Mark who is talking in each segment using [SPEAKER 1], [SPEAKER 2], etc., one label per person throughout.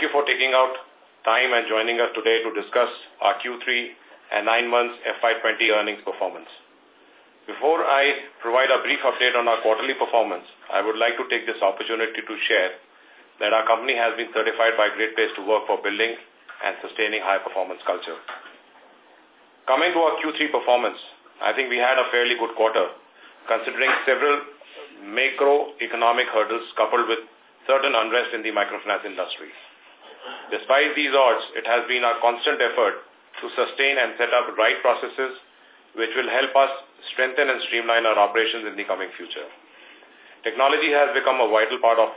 [SPEAKER 1] thank you for taking out time and joining us today to discuss our Q3 and nine months FY20 earnings performance. Before I provide a brief update on our quarterly performance, I would like to take this opportunity to share that our company has been certified by Great Place to Work for building and sustaining high-performance culture. Coming to our Q3 performance, I think we had a fairly good quarter, considering several macroeconomic hurdles coupled with certain unrest in the microfinance industry. Despite these odds, it has been our constant effort to sustain and set up right processes which will help us strengthen and streamline our operations in the coming future. Technology has become a vital part of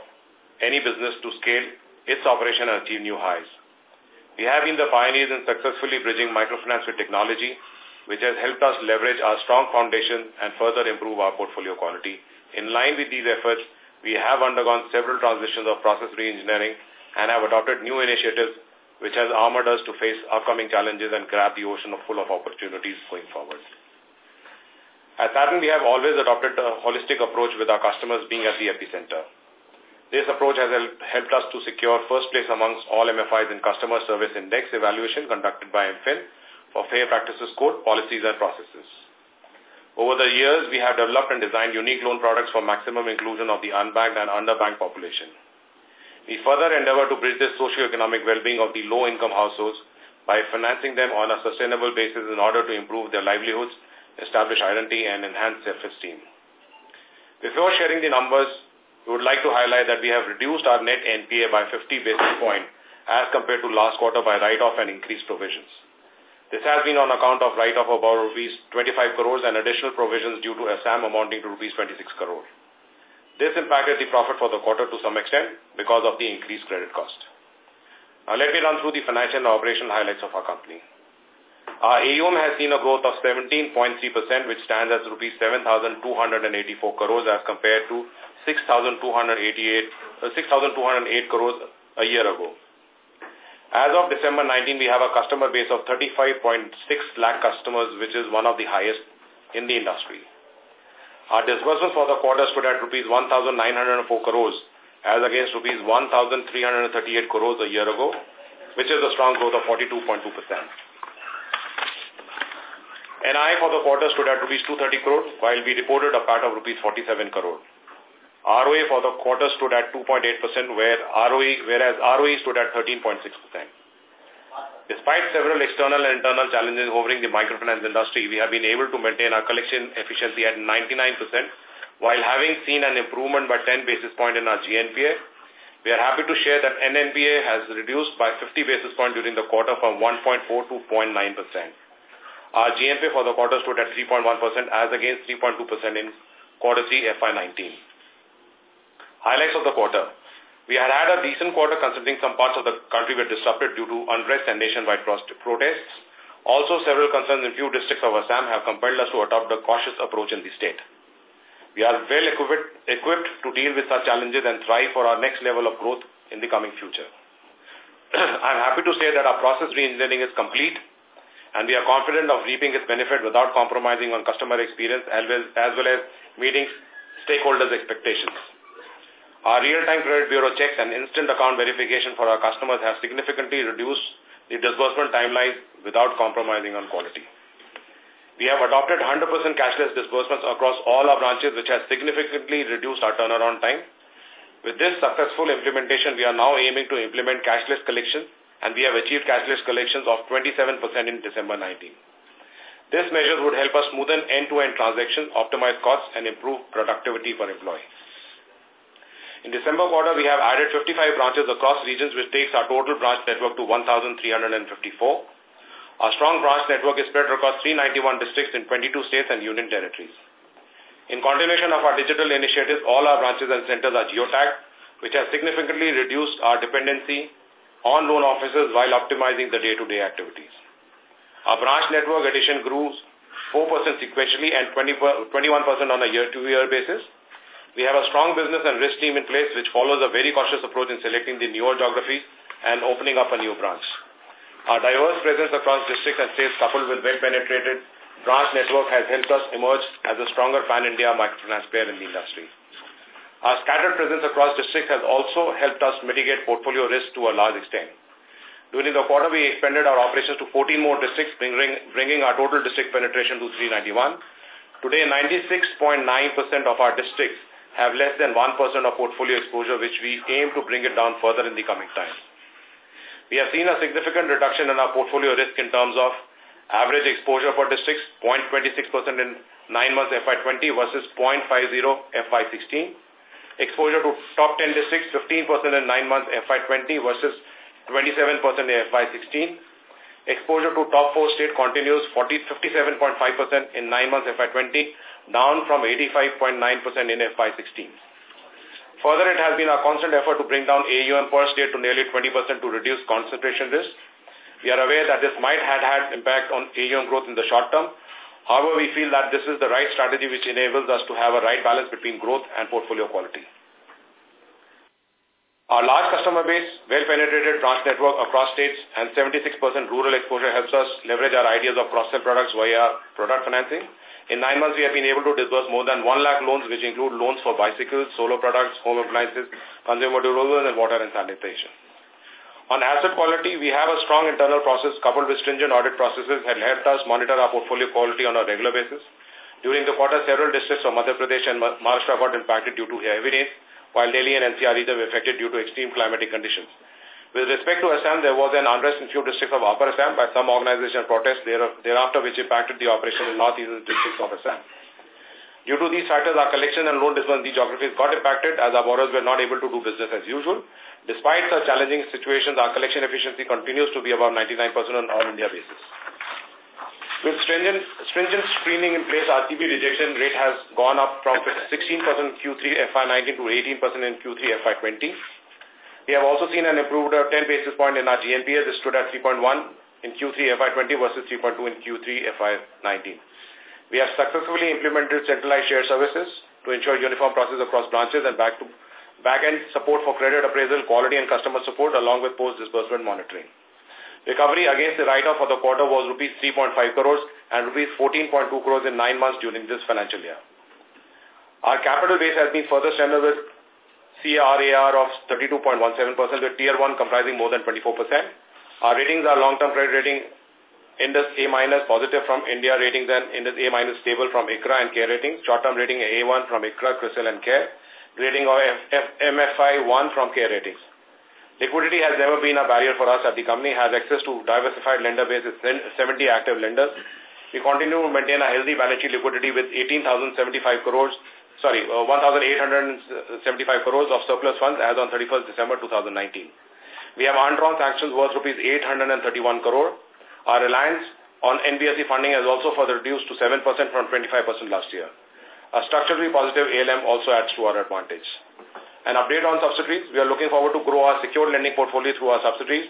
[SPEAKER 1] any business to scale its operation and achieve new highs. We have been the pioneers in successfully bridging microfinance with technology, which has helped us leverage our strong foundation and further improve our portfolio quality. In line with these efforts, we have undergone several transitions of process reengineering and have adopted new initiatives which has armored us to face upcoming challenges and grab the ocean full of opportunities going forward. At Satin, we have always adopted a holistic approach with our customers being at the epicenter. This approach has helped us to secure first place amongst all MFIs in Customer Service Index evaluation conducted by MFIN for Fair Practices Code, Policies and Processes. Over the years, we have developed and designed unique loan products for maximum inclusion of the unbanked and underbanked population. We further endeavor to bridge the socio-economic well-being of the low-income households by financing them on a sustainable basis in order to improve their livelihoods, establish identity, and enhance self-esteem. Before sharing the numbers, we would like to highlight that we have reduced our net NPA by 50 basis points as compared to last quarter by write-off and increased provisions. This has been on account of write-off of about rupees 25 crores and additional provisions due to Assam amounting to rupees 26 crore. This impacted the profit for the quarter to some extent because of the increased credit cost. Now let me run through the financial and operational highlights of our company. Our AUM has seen a growth of 17.3%, which stands at rupees 7,284 crores as compared to 6,288 uh, 6,208 crores a year ago. As of December 19, we have a customer base of 35.6 lakh customers, which is one of the highest in the industry. Our disbursements for the quarter stood at rupees 1,904 crores as against rupees 1,338 crores a year ago, which is a strong growth of 42.2%. NI for the quarter stood at rupees 230 crores, while we reported a PAT of rupees 47 crore. ROA for the quarter stood at 2.8%, where ROE, whereas ROE stood at 13.6%. Despite several external and internal challenges hovering the microfinance industry, we have been able to maintain our collection efficiency at 99%, while having seen an improvement by 10 basis points in our GNPA. We are happy to share that NNPA has reduced by 50 basis points during the quarter from 1.4 to 0.9%. Our GNPA for the quarter stood at 3.1% as against 3.2% in quarter 3 FY19. Highlights of the quarter. We had had a decent quarter considering some parts of the country were disrupted due to unrest and nationwide protests. Also, several concerns in few districts of Assam have compelled us to adopt a cautious approach in the state. We are well equipped, equipped to deal with such challenges and thrive for our next level of growth in the coming future. I am happy to say that our process reengineering is complete and we are confident of reaping its benefit without compromising on customer experience as well as, well as meeting stakeholders' expectations. Our real-time credit bureau checks and instant account verification for our customers have significantly reduced the disbursement timelines without compromising on quality. We have adopted 100% cashless disbursements across all our branches, which has significantly reduced our turnaround time. With this successful implementation, we are now aiming to implement cashless collections, and we have achieved cashless collections of 27% in December 19. This measure would help us smoothen end-to-end -end transactions, optimize costs, and improve productivity for employee. In December quarter, we have added 55 branches across regions, which takes our total branch network to 1,354. Our strong branch network is spread across 391 districts in 22 states and union territories. In continuation of our digital initiatives, all our branches and centers are geotagged, which has significantly reduced our dependency on loan officers while optimizing the day-to-day -day activities. Our branch network addition grew 4% sequentially and 20, 21% on a year-to-year -year basis. We have a strong business and risk team in place which follows a very cautious approach in selecting the newer geographies and opening up a new branch. Our diverse presence across districts and states coupled with well-penetrated branch network has helped us emerge as a stronger pan-India microfinance player in the industry. Our scattered presence across districts has also helped us mitigate portfolio risk to a large extent. During the quarter, we expanded our operations to 14 more districts, bringing, bringing our total district penetration to 391. Today, 96.9% of our districts have less than 1% of portfolio exposure, which we aim to bring it down further in the coming time. We have seen a significant reduction in our portfolio risk in terms of average exposure for districts, 0.26% in 9 months FY20 versus 0.50 FY16. Exposure to top 10 districts, 15% in 9 months FY20 versus 27% in FY16. Exposure to top 4 state continues 57.5% in 9 months FY20, down from 85.9% in FY16. Further, it has been a constant effort to bring down AUM per state to nearly 20% to reduce concentration risk. We are aware that this might have had impact on AUM growth in the short term. However, we feel that this is the right strategy which enables us to have a right balance between growth and portfolio quality. Our large customer base, well-penetrated branch network across states, and 76% rural exposure helps us leverage our ideas of cross-sell products via product financing. In nine months, we have been able to disburse more than 1 lakh loans, which include loans for bicycles, solar products, home appliances, consumer durables, and water and sanitation. On asset quality, we have a strong internal process coupled with stringent audit processes that helped us monitor our portfolio quality on a regular basis. During the quarter, several districts of Madhya Pradesh and Maharashtra got impacted due to heavy rains, while Delhi and NCR region were affected due to extreme climatic conditions. With respect to Assam, there was an unrest in few districts of Upper Assam by some organization protests thereafter which impacted the operation in northeastern districts of Assam. Due to these factors, our collection and loan disbursement in geographies got impacted as our borrowers were not able to do business as usual. Despite such challenging situations, our collection efficiency continues to be about 99% on all India basis. With stringent, stringent screening in place, our CB rejection rate has gone up from 16% Q3 FY19 to 18% in Q3 FY20. We have also seen an improved uh, 10 basis point in our GNPA. This stood at 3.1 in Q3 FY20 versus 3.2 in Q3 FY19. We have successfully implemented centralized shared services to ensure uniform process across branches and back to back-end support for credit appraisal, quality and customer support along with post-disbursement monitoring. Recovery against the write-off for the quarter was rupees 3.5 crores and rupees 14.2 crores in nine months during this financial year. Our capital base has been further strengthened with CRAR of 32.17% with Tier 1 comprising more than 24%. Our ratings are long-term credit rating IND A minus positive from India Ratings and IND A minus stable from ICRA and CARE Ratings. Short-term rating A1 from ICRA, CRISIL and CARE. Rating of F MFI 1 from CARE Ratings. Liquidity has never been a barrier for us as the company has access to diversified lender base with 70 active lenders. We continue to maintain a healthy balance sheet liquidity with 18,075 crores, sorry, uh, 1,875 crores of surplus funds as on 31st December 2019. We have undrawn sanctions worth rupees 831 crore our reliance on NBFC funding has also further reduced to 7% from 25% last year. A structurally positive ALM also adds to our advantage. An update on subsidiaries. We are looking forward to grow our secured lending portfolio through our subsidiaries,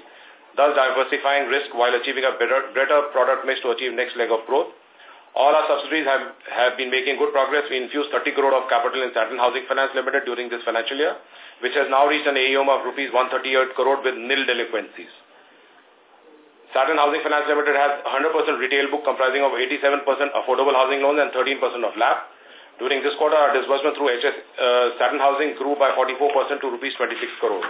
[SPEAKER 1] thus diversifying risk while achieving a better, better product mix to achieve next leg of growth. All our subsidiaries have, have been making good progress. We infused 30 crore of capital in Satin Housing Finance Limited during this financial year, which has now reached an AUM of rupees 138 crore with nil delinquencies. Satin Housing Finance Limited has 100% retail book comprising of 87% affordable housing loans and 13% of LAP. During this quarter, our disbursement through HS, uh, Housing grew by 44% to rupees 26 crore.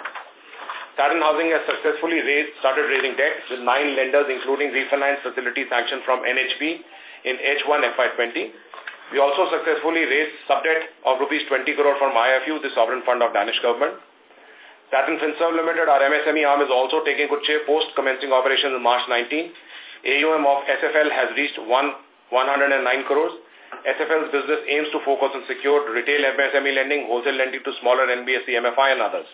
[SPEAKER 1] Satin Housing has successfully raised, started raising debt with nine lenders, including refinance facility sanctioned from NHB in H1 FY20. We also successfully raised subdebt of rupees 20 crore from IFU, the sovereign fund of Danish government. Satin Finserv Limited, our MSME arm, is also taking good shape post commencing operations in March 19. AUM of SFL has reached 1, 109 crores. SFL's business aims to focus on secured retail MSME lending, wholesale lending to smaller NBFC, MFI and others.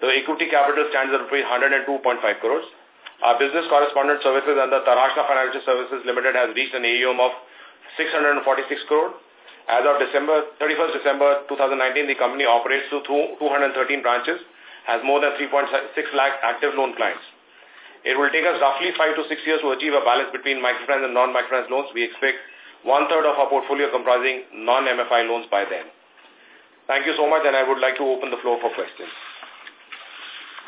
[SPEAKER 1] The equity capital stands at 102.5 crores. Our business correspondent services under Taraashna Financial Services Limited has reached an AUM of 646 crore. As of December 31st December 2019, the company operates to 213 branches has more than 3.6 lakh active loan clients. It will take us roughly five to six years to achieve a balance between microfinance and non-microfinance loans. We expect one-third of our portfolio comprising non-MFI loans by then. Thank you so much and I would like to open the floor for questions.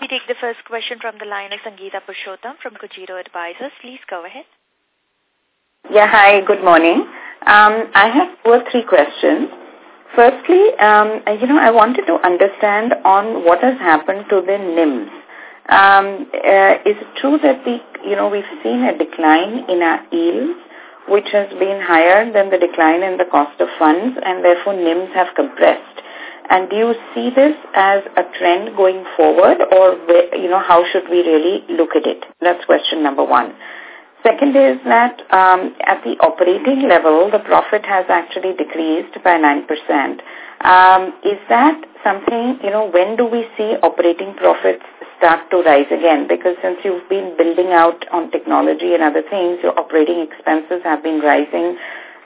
[SPEAKER 2] We take the first question from the line of Sangeeta Purushottam from Cogito Advisors. Please go ahead.
[SPEAKER 3] Yeah, hi, good morning. Um, I have two or three questions. Firstly, um, you know, I wanted to understand on what has happened to the NIMS. Um, uh, is it true that the, you know, we've seen a decline in our yields, which has been higher than the decline in the cost of funds, and therefore NIMS have compressed? And do you see this as a trend going forward, or, you know, how should we really look at it? That's question number one. Second is that um, at the operating level, the profit has actually decreased by 9%. Um, is that something, you know, when do we see operating profits start to rise again? Because since you've been building out on technology and other things, your operating expenses have been rising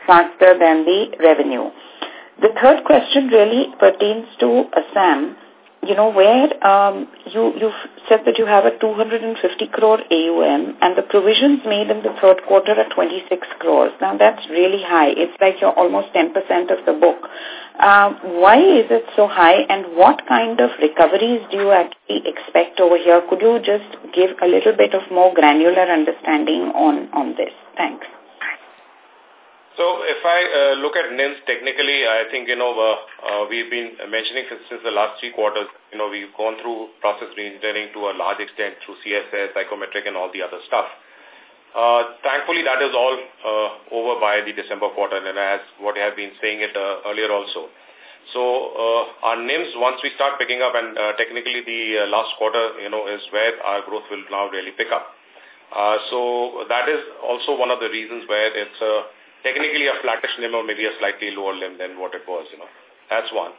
[SPEAKER 3] faster than the revenue. The third question really pertains to Assam you know, where um, you, you've said that you have a 250 crore AUM and the provisions made in the third quarter are 26 crores. Now, that's really high. It's like you're almost 10% of the book. Uh, why is it so high and what kind of recoveries do you actually expect over here? Could you just give a little bit of more granular understanding on, on this? Thanks.
[SPEAKER 1] So if I uh, look at NIMS technically, I think, you know, uh, uh, we've been mentioning since, the last three quarters, you know, we've gone through process reengineering to a large extent through CSS, psychometric and all the other stuff. Uh, thankfully, that is all uh, over by the December quarter and as what I have been saying it uh, earlier also. So uh, our NIMS, once we start picking up and uh, technically the uh, last quarter, you know, is where our growth will now really pick up. Uh, so that is also one of the reasons where it's uh, technically a flattish NIM or maybe a slightly lower NIM than what it was, you know. That's one.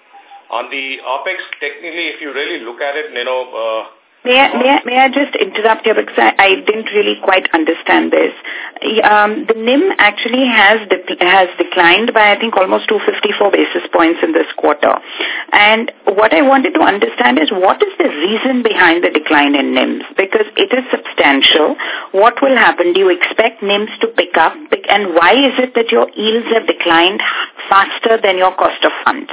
[SPEAKER 1] On the OPEX, technically, if you really look at it, you know, uh,
[SPEAKER 3] May I, may, I, may I just interrupt you because I, I didn't really quite understand this. Um, the NIM actually has has declined by I think almost 254 basis points in this quarter. And what I wanted to understand is what is the reason behind the decline in NIMs? Because it is substantial. What will happen? Do you expect NIMs to pick up? And why is it that your yields have declined faster than your cost of funds?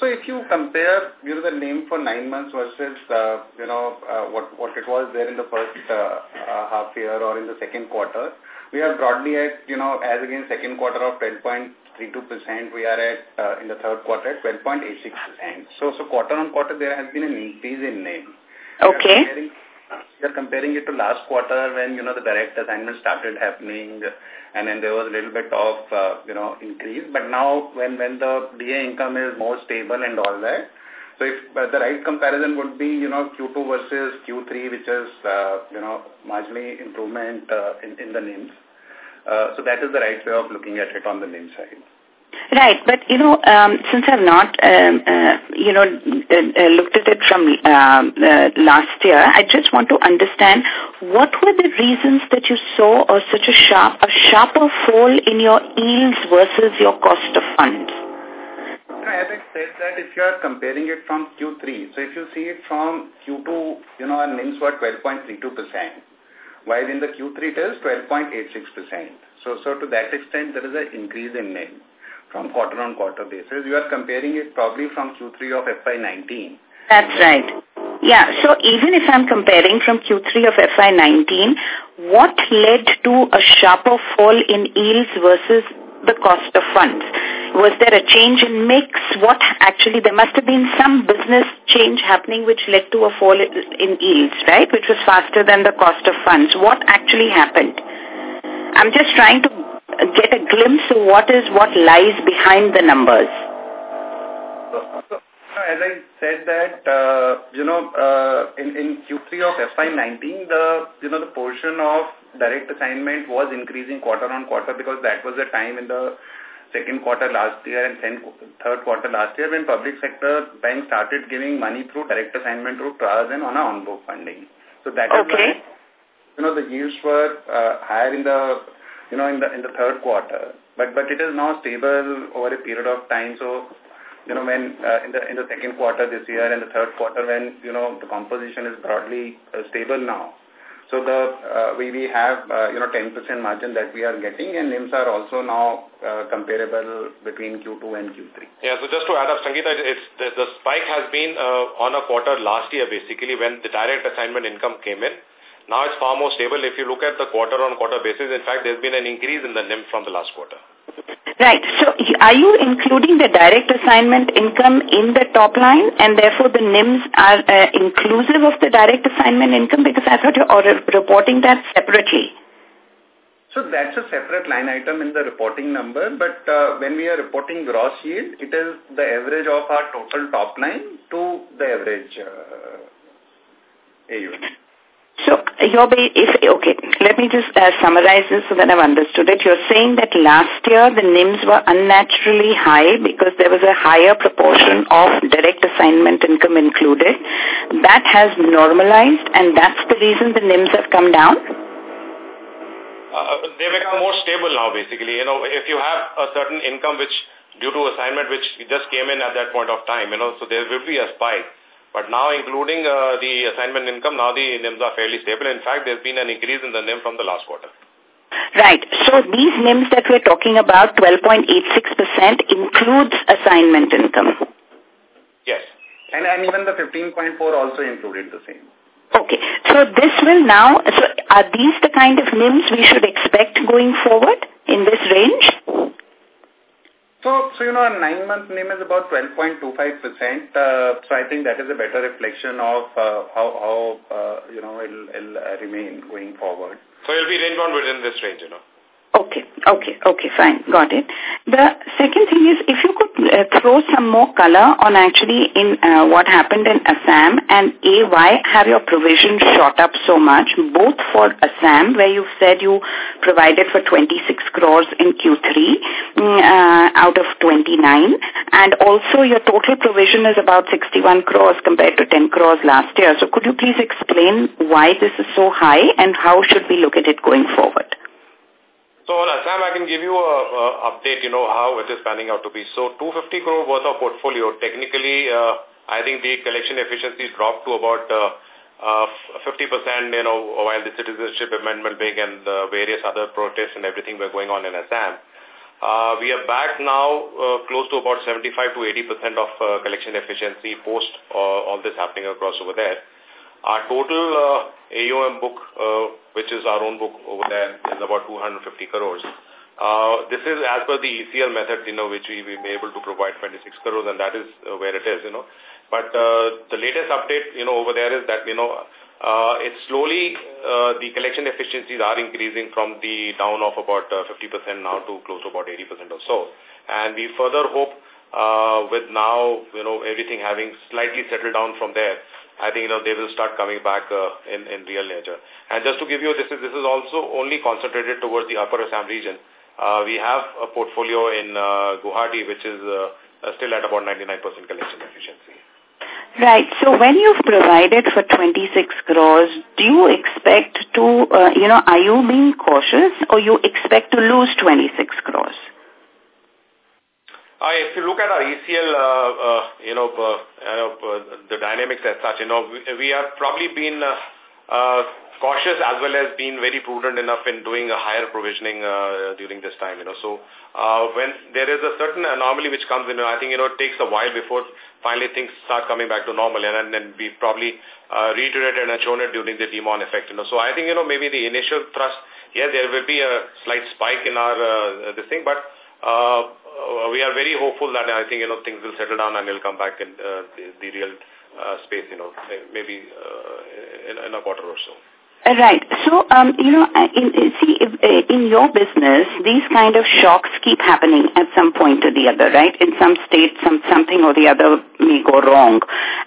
[SPEAKER 4] So if you compare, you know, the NIM for nine months versus, uh, you know, uh, what, what it was there in the first uh, uh, half year or in the second quarter, we are broadly at, you know, as against second quarter of 12.32%, we are at, uh, in the third quarter at 12.86%. So, so quarter on quarter, there has been an increase in NIM.
[SPEAKER 3] Okay
[SPEAKER 4] you're comparing it to last quarter when, you know, the direct assignment started happening and then there was a little bit of, uh, you know, increase. But now when, when the DA income is more stable and all that, so if uh, the right comparison would be, you know, Q2 versus Q3, which is, uh, you know, marginally improvement uh, in, in the NIMs. Uh, so that is the right way of looking at it on the NIM side.
[SPEAKER 3] Right, but you know, um, since I've not, um, uh, you know, uh, uh, looked at it from um, uh, last year, I just want to understand what were the reasons that you saw a, such a sharp, a sharper fall in your yields versus your cost of funds.
[SPEAKER 4] As I said that if you are comparing it from Q3, so if you see it from Q2, you know, our NIMs were 12.32%, while in the Q3 it is 12.86%. So, so to that extent, there is an increase in NIM from quarter-on-quarter basis. You are comparing it probably from Q3 of FY19.
[SPEAKER 3] That's right. Yeah, so even if I'm comparing from Q3 of FY19, what led to a sharper fall in yields versus the cost of funds? Was there a change in mix? What actually, there must have been some business change happening which led to a fall in yields, right? Which was faster than the cost of funds. What actually happened? I'm just trying to get a glimpse of what is what lies behind the numbers.
[SPEAKER 4] as I said that, uh, you know, uh, in, in Q3 of FY19, the, you know, the portion of direct assignment was increasing quarter on quarter because that was the time in the second quarter last year and third quarter last year when public sector banks started giving money through direct assignment through TRAS and on a on-book funding. So that
[SPEAKER 3] okay. is
[SPEAKER 4] why, you know, the yields were uh, higher in the you know, in the in the third quarter. But but it is now stable over a period of time. So you know, when uh, in the in the second quarter this year and the third quarter when, you know, the composition is broadly uh, stable now. So the uh, we, we have, uh, you know, 10% margin that we are getting and NIMs are also now uh, comparable between Q2 and Q3.
[SPEAKER 1] Yeah, so just to add up, Sangeeta, it's, the, the spike has been uh, on a quarter last year basically when the direct assignment income came in. Now it's far more stable. If you look at the quarter-on-quarter -quarter basis, in fact, there's been an increase in the NIM from the last quarter.
[SPEAKER 3] Right. So are you including the direct assignment income in the top line and therefore the NIMs are uh, inclusive of the direct assignment income because I thought you're reporting that separately.
[SPEAKER 4] So that's a separate line item in the reporting number, but uh, when we are reporting gross yield, it is the average of our total top line to the average uh, AUM.
[SPEAKER 3] So, you're if, okay, let me just uh, summarize this so that I've understood it. You're saying that last year the NIMs were unnaturally high because there was a higher proportion of direct assignment income included. That has normalized and that's the reason the NIMs have come down?
[SPEAKER 1] Uh, they become more stable now basically. You know, if you have a certain income which due to assignment which just came in at that point of time, you know, so there will be a spike but now, including uh, the assignment income, now the NIMs are fairly stable. In fact, there's been an increase in the NIM from the last quarter.
[SPEAKER 3] Right. So these NIMs that we're talking about, 12.86% includes assignment income.
[SPEAKER 1] Yes.
[SPEAKER 4] And, and even the 15.4 also included the same.
[SPEAKER 3] Okay. So this will now, so are these the kind of NIMs we should expect going forward in this range?
[SPEAKER 4] So, so you know, a nine-month NIM is about 12.25%. Uh, so I think that is a better reflection of uh, how, how uh, you know, it'll, it'll remain going forward.
[SPEAKER 1] So it'll be range bound within this range, you know.
[SPEAKER 3] Okay, okay, okay, fine, got it. The second thing is if you could uh, throw some more color on actually in uh, what happened in Assam and A, why have your provision shot up so much, both for Assam where you said you provided for 26 crores in Q3 mm, uh, out of 29 and also your total provision is about 61 crores compared to 10 crores last year. So could you please explain why this is so high and how should we look at it going forward?
[SPEAKER 1] So on Assam, I can give you a, update, you know, how it is panning out to be. So 250 crore worth of portfolio, technically, uh, I think the collection efficiency dropped to about uh, 50%, uh, you know, while the citizenship amendment bill and the various other protests and everything were going on in Assam. Uh, we are back now uh, close to about 75 to 80% of uh, collection efficiency post uh, all this happening across over there. Our total uh, AUM book, uh, which is our own book over there, is about 250 crores. Uh, this is as per the ECL method, you know, which we will be able to provide 26 crores, and that is where it is, you know. But the latest update, you know, over there is that, you know, uh, it's slowly, uh, the collection efficiencies are increasing from the down of about 50% uh, now to close to about 80% or so. And we further hope uh, with now, you know, everything having slightly settled down from there, I think you know they will start coming back uh, in in real nature. And just to give you this is this is also only concentrated towards the Upper Assam region. Uh, we have a portfolio in uh, Guwahati which is uh, still at about 99% collection efficiency.
[SPEAKER 3] Right. So when you've provided for 26 crores, do you expect to, uh, you know, are you being cautious or you expect to lose 26 crores?
[SPEAKER 1] Uh, if you look at our ECL, uh, uh, you know, uh, uh, the dynamics as such, you know, we, have probably been uh, cautious as well as being very prudent enough in doing a higher provisioning during this time, you know. So when there is a certain anomaly which comes in, I think, you know, it takes a while before finally things start coming back to normal and, then we probably reiterated and shown it during the demon effect, you know. So I think, you know, maybe the initial thrust, yeah, there will be a slight spike in our this thing, but we are very hopeful that I think, you know, things will settle down and we'll come back in uh, the, the real uh, space, you know, maybe uh, in, in a quarter or so.
[SPEAKER 3] Right. So, um, you know, in, see, if, uh, in your business, these kind of shocks keep happening at some point or the other, right? In some state, some something or the other may go wrong.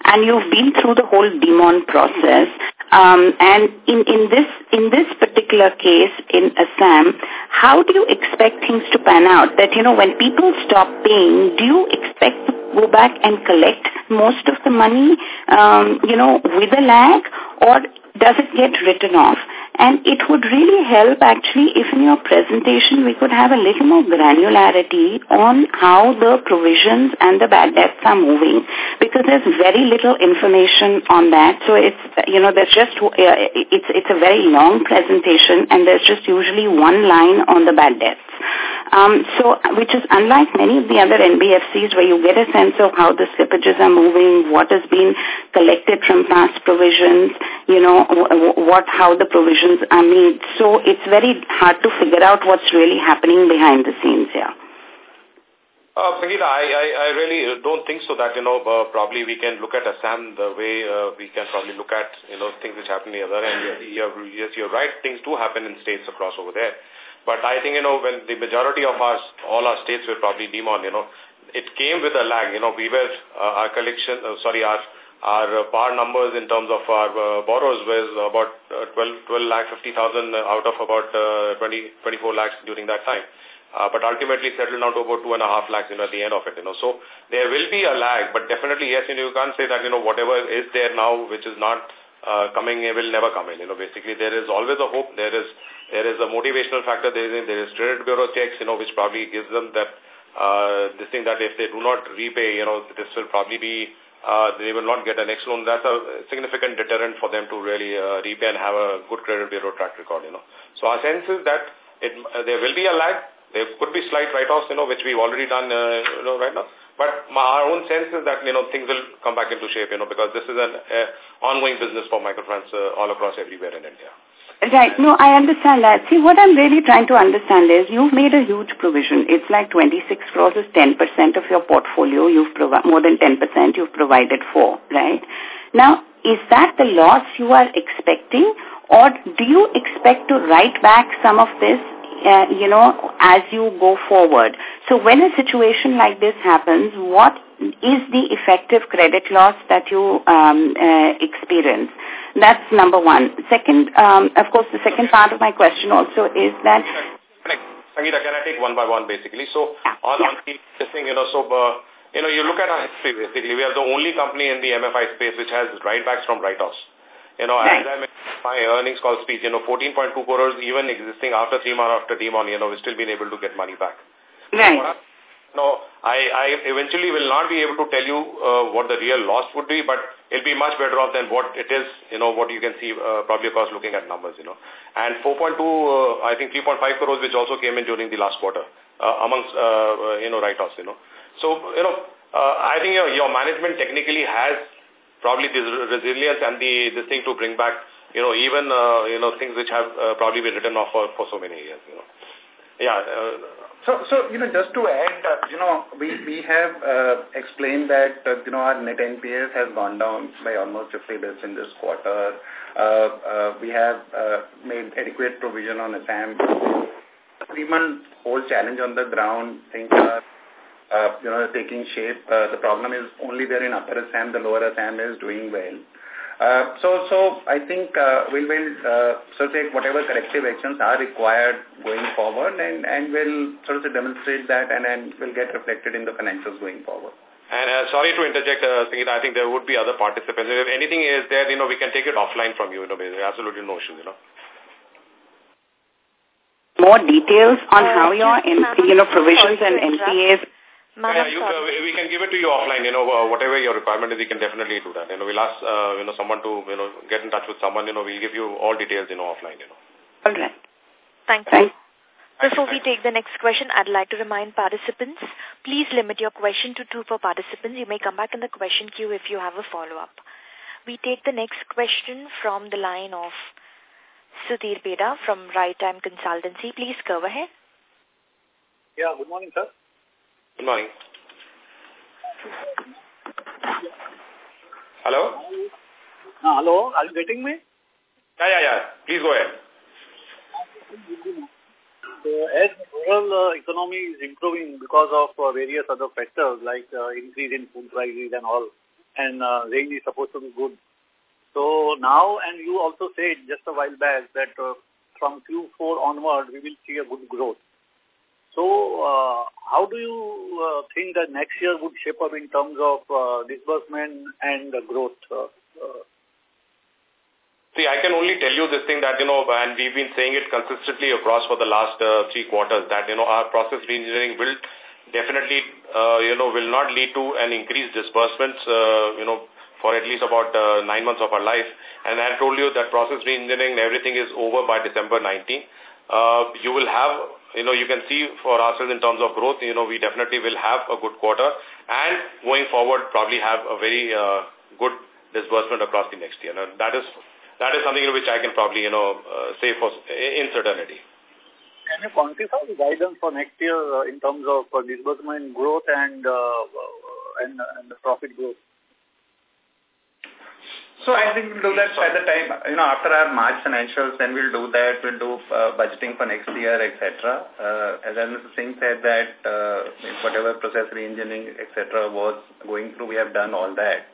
[SPEAKER 3] And you've been through the whole demon process. Um, and in, in this in this particular case in Assam, how do you expect things to pan out? That you know, when people stop paying, do you expect to go back and collect most of the money, um, you know, with a lag, or does it get written off? And it would really help actually if in your presentation we could have a little more granularity on how the provisions and the bad debts are moving because there's very little information on that. So it's, you know, there's just, uh, it's, it's a very long presentation and there's just usually one line on the bad debts. Um, so, which is unlike many of the other NBFCs where you get a sense of how the slippages are moving, what has been collected from past provisions, you know, what, how the provisions are made. So it's very hard to figure out what's really happening behind the scenes here.
[SPEAKER 1] Uh, I, I, I really don't think so that, you know, uh, probably we can look at Assam the way uh, we can probably look at, you know, things which happen in the other end. Yes, you're right, things do happen in states across over there. But I think, you know, when the majority of our, all our states were probably demon, you know, it came with a lag. You know, we were, uh, our collection, uh, sorry, our our uh, PAR numbers in terms of our uh, borrowers was about uh, 12, 12 lakh 50,000 out of about uh, 20, 24 lakhs during that time. Uh, but ultimately settled down to about two and a half lakhs, you know, at the end of it, you know. So there will be a lag, but definitely, yes, you know, you can't say that, you know, whatever is there now, which is not uh, coming will never come in. You know, basically there is always a hope. There is there is a motivational factor. There is there is credit bureau checks. You know, which probably gives them that uh, this thing that if they do not repay, you know, this will probably be uh, they will not get a next loan. That's a significant deterrent for them to really uh, repay and have a good credit bureau track record, you know. So our sense is that it, uh, there will be a lag. There could be slight write-offs, you know, which we've already done, uh, you know, right now. But my, our own sense is that, you know, things will come back into shape, you know, because this is an uh, ongoing business for microfinance uh, all across everywhere in India.
[SPEAKER 3] Right. No, I understand that. See, what I'm really trying to understand is you've made a huge provision. It's like 26 crores is 10% of your portfolio. You've provided more than 10% you've provided for, right? Now, is that the loss you are expecting or do you expect to write back some of this, uh, you know, as you go forward? So when a situation like this happens, what is the effective credit loss that you um, uh, experience? That's number one. Second, um, of course, the second part of my question also is that...
[SPEAKER 1] Sangeeta, can I take one by one, basically? So, yeah. on, yeah. on the thing, you know, so, uh, you know, you look at our history, basically. We are the only company in the MFI space which has write-backs from write-offs. You know, right. as I mentioned my earnings call speech, you know, 14.2 crores even existing after three months after demon, you know, we've still been able to get money back.
[SPEAKER 3] Right.
[SPEAKER 1] No, I, I eventually will not be able to tell you uh, what the real loss would be, but it'll be much better off than what it is, you know, what you can see uh, probably across looking at numbers, you know. And 4.2, uh, I think 3.5 crores, which also came in during the last quarter uh, amongst, uh, uh, you know, write-offs, you know. So, you know, uh, I think your, your management technically has probably this resilience and the this thing to bring back, you know, even, uh, you know, things which have uh, probably been written off for, for so many years, you know. Yeah, uh,
[SPEAKER 4] so, so you know, just to add, uh, you know, we we have uh, explained that uh, you know our net NPS has gone down by almost 50 bits in this quarter. Uh, uh, we have uh, made adequate provision on Assam. Even whole challenge on the ground, things are uh, you know taking shape. Uh, the problem is only there in Upper Assam. The Lower Assam is doing well. Uh, so, so I think uh, we will uh, sort of take whatever corrective actions are required going forward and, and we'll sort of demonstrate that and then will get reflected in the financials going forward.
[SPEAKER 1] And uh, sorry to interject, uh, Sangeeta, I think there would be other participants. If anything is there, you know, we can take it offline from you, you know, absolutely no issues, you know.
[SPEAKER 3] More details on uh, how your, you know, provisions and NPAs
[SPEAKER 1] yeah, you, uh, we can give it to you offline, you know, uh, whatever your requirement is, we can definitely do that. You know, we'll ask, uh, you know, someone to, you know, get in touch with someone, you know, we'll give you all details, you know, offline, you know.
[SPEAKER 3] All right.
[SPEAKER 2] Thank you. Thank Before we take the next question, I'd like to remind participants, please limit your question to two per participant. You may come back in the question queue if you have a follow-up. We take the next question from the line of Sudhir Beda from Right Time Consultancy. Please go ahead.
[SPEAKER 5] Yeah, good morning, sir.
[SPEAKER 1] Good morning. Hello?
[SPEAKER 5] Uh, hello, are you getting me?
[SPEAKER 1] Yeah, yeah, yeah. Please go ahead.
[SPEAKER 5] as rural uh, economy is improving because of uh, various other factors like uh, increase in food prices and all, and uh, rain is supposed to be good. So now, and you also said just a while back that uh, from Q4 onward, we will see a good growth. So, uh, how do you uh, think that next year would shape up in terms of uh, disbursement and growth? Uh, uh?
[SPEAKER 1] See, I can only tell you this thing that, you know, and we've been saying it consistently across for the last uh, three quarters, that, you know, our process reengineering will definitely, you know, will not lead to an increased disbursements, you know, for at least about uh, nine months of our life. And I told you that process reengineering everything is over by December 19. Uh, you will have, you know, you can see for ourselves in terms of growth, you know, we definitely will have a good quarter and going forward probably have a very uh, good disbursement across the next year. Now, that is that is something which I can probably, you know, uh, say for in certainty.
[SPEAKER 5] Can you quantify the guidance for next year uh, in terms of uh, disbursement growth and, uh, and, and the profit growth?
[SPEAKER 4] So I think we'll do that by the time, you know, after our March financials, then we'll do that. We'll do uh, budgeting for next year, etc. Uh, as Mr. Singh said that uh, whatever process re-engineering, etc. was going through, we have done all that.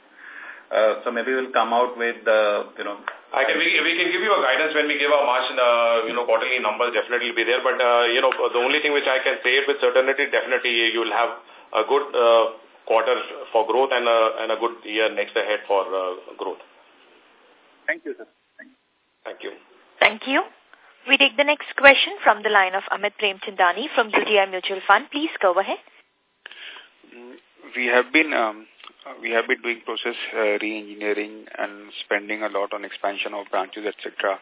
[SPEAKER 4] Uh, so maybe we'll come out with, uh, you know,
[SPEAKER 1] I can, we, we can give you a guidance when we give our March, uh, you know, quarterly numbers definitely will be there. But, uh, you know, the only thing which I can say with certainty, definitely you will have a good uh, quarter for growth and a, and a good year next ahead for uh, growth.
[SPEAKER 5] Thank you, sir. Thank you.
[SPEAKER 1] Thank you.
[SPEAKER 2] We take the next question from the line of Amit Premchandani from UTI Mutual Fund. Please go ahead.
[SPEAKER 6] We have been um, we have been doing process uh, re-engineering and spending a lot on expansion of branches, etc.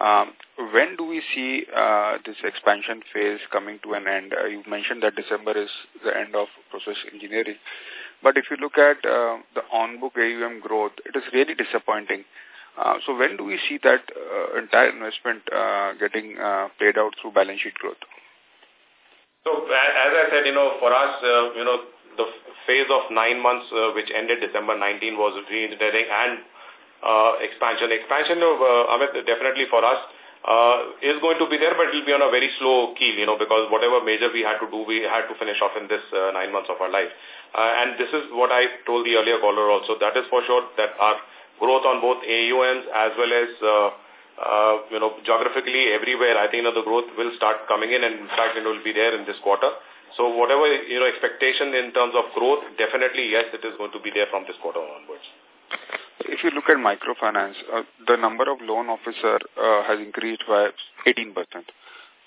[SPEAKER 6] Um, when do we see uh, this expansion phase coming to an end? Uh, you mentioned that December is the end of process engineering. But if you look at uh, the on-book AUM growth, it is really disappointing. Uh, so when do we see that uh, entire investment uh, getting paid out through balance sheet growth?
[SPEAKER 1] So as I said, you know, for us, you know, the phase of nine months which ended December 19 was re-engineering and expansion. Expansion, of uh, Amit, definitely for us, uh, is going to be there, but it will be on a very slow keel, you know, because whatever major we had to do, we had to finish off in this uh, nine months of our life. Uh, and this is what I told the earlier caller also. That is for sure that our growth on both AUMs as well as, uh, uh, you know, geographically everywhere, I think you know, the growth will start coming in and in fact it will be there in this quarter. So whatever, you know, expectation in terms of growth, definitely, yes, it is going to be there from this quarter onwards.
[SPEAKER 6] If you look at microfinance, uh, the number of loan officer uh, has increased by 18%.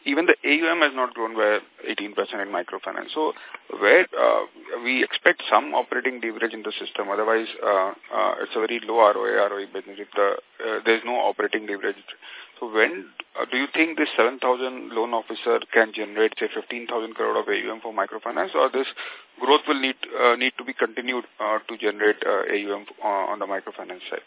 [SPEAKER 6] Even the AUM has not grown by 18% in microfinance. So where uh, we expect some operating leverage in the system, otherwise uh, uh, it's a very low ROA, ROE business. If the, uh, there's no operating leverage so when uh, do you think this 7,000 loan officer can generate, say, 15,000 crore of AUM for microfinance, or this growth will need uh, need to be continued uh, to generate uh, AUM uh, on the microfinance side?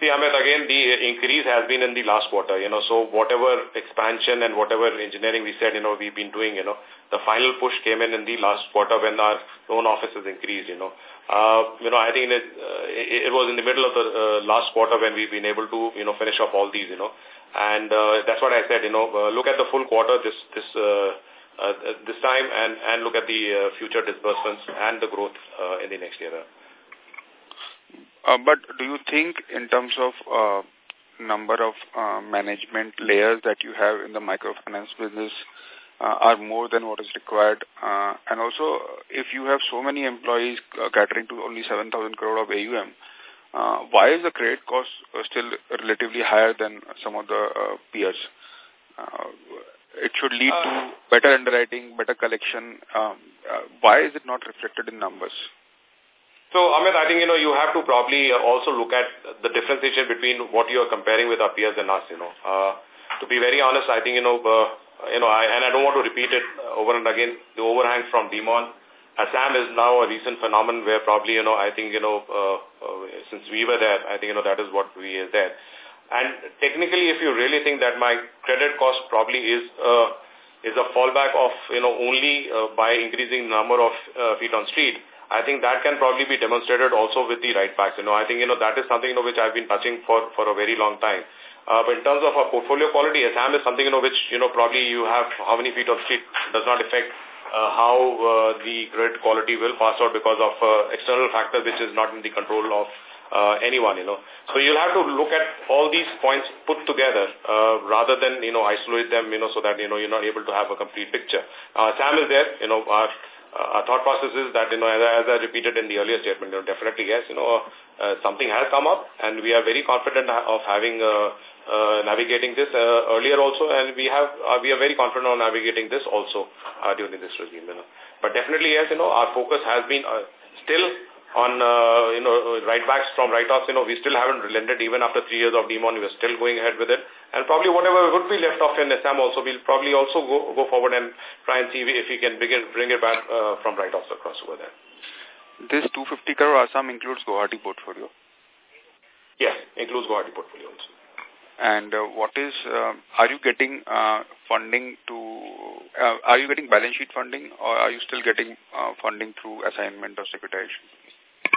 [SPEAKER 1] See, Amit, again, the increase has been in the last quarter, you know, so whatever expansion and whatever engineering we said, you know, we've been doing, you know, the final push came in in the last quarter when our loan offices increased, you know. Uh, you know, I think it, uh, it was in the middle of the uh, last quarter when we've been able to, you know, finish off all these, you know. And uh, that's what I said, you know, uh, look at the full quarter this, this, uh, uh, this time and, and look at the uh, future disbursements and the growth uh, in the next year.
[SPEAKER 6] Uh, but do you think in terms of uh, number of uh, management layers that you have in the microfinance business uh, are more than what is required? Uh, and also, if you have so many employees uh, catering to only 7,000 crore of AUM, uh, why is the credit cost uh, still relatively higher than some of the uh, peers? Uh, it should lead to uh, better underwriting, better collection. Um, uh, why is it not reflected in numbers?
[SPEAKER 1] So, Amit, I think, you know, you have to probably also look at the differentiation between what you are comparing with our peers and us, you know. Uh, to be very honest, I think, you know, uh, you know, I, and I don't want to repeat it over and again, the overhang from Demon, Assam is now a recent phenomenon where probably, you know, I think, you know, uh, uh, since we were there, I think, you know, that is what we are there. And technically, if you really think that my credit cost probably is, uh, is a fallback of, you know, only uh, by increasing number of uh, feet on street, I think that can probably be demonstrated also with the right facts. You know, I think, you know, that is something, you know, which I've been touching for, for a very long time. Uh, but in terms of our portfolio quality, Assam is something, you know, which, you know, probably you have how many feet of street does not affect uh, how uh, the credit quality will pass out because of uh, external factors which is not in the control of uh, anyone, you know. So you'll have to look at all these points put together uh, rather than, you know, isolate them, you know, so that, you know, you're not able to have a complete picture. Uh, Sam is there, you know, our our thought process is that, you know, as, as I repeated in the earlier statement, you know, definitely yes, you know, uh, something has come up and we are very confident of having, uh, uh, navigating this uh, earlier also and we have, uh, we are very confident on navigating this also uh, during this regime, you know. But definitely yes, you know, our focus has been uh, still on, uh, you know, write-backs from write-offs, you know, we still haven't relented even after three years of demon, we are still going ahead with it. And probably whatever would be left off in Assam also, we'll probably also go, go forward and try and see if we can bring it, bring it back uh, from write-offs across over there.
[SPEAKER 6] This 250 crore Assam includes Guwahati portfolio?
[SPEAKER 1] Yes, includes Guwahati portfolio also.
[SPEAKER 6] And uh, what is, uh, are you getting uh, funding to, uh, are you getting balance sheet funding or are you still getting uh, funding through assignment or securitization?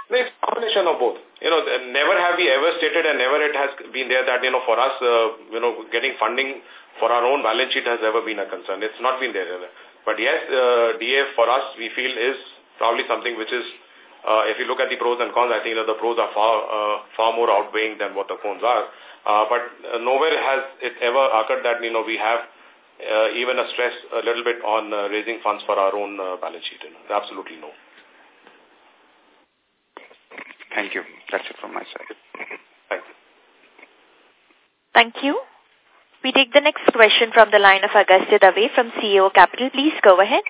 [SPEAKER 1] It's a combination of both. You know, never have we ever stated and never it has been there that, you know, for us, uh, you know, getting funding for our own balance sheet has ever been a concern. It's not been there. But yes, uh, DA for us, we feel is probably something which is, uh, if you look at the pros and cons, I think you know, the pros are far, uh, far more outweighing than what the cons are. Uh, but uh, nowhere has it ever occurred that, you know, we have uh, even a stress a little bit on uh, raising funds for our own uh, balance sheet. You know. Absolutely no.
[SPEAKER 6] Thank you. That's it from my side.
[SPEAKER 1] Thank you.
[SPEAKER 2] Thank you. We take the next question from the line of Agastya Dave from CAO Capital. Please go ahead.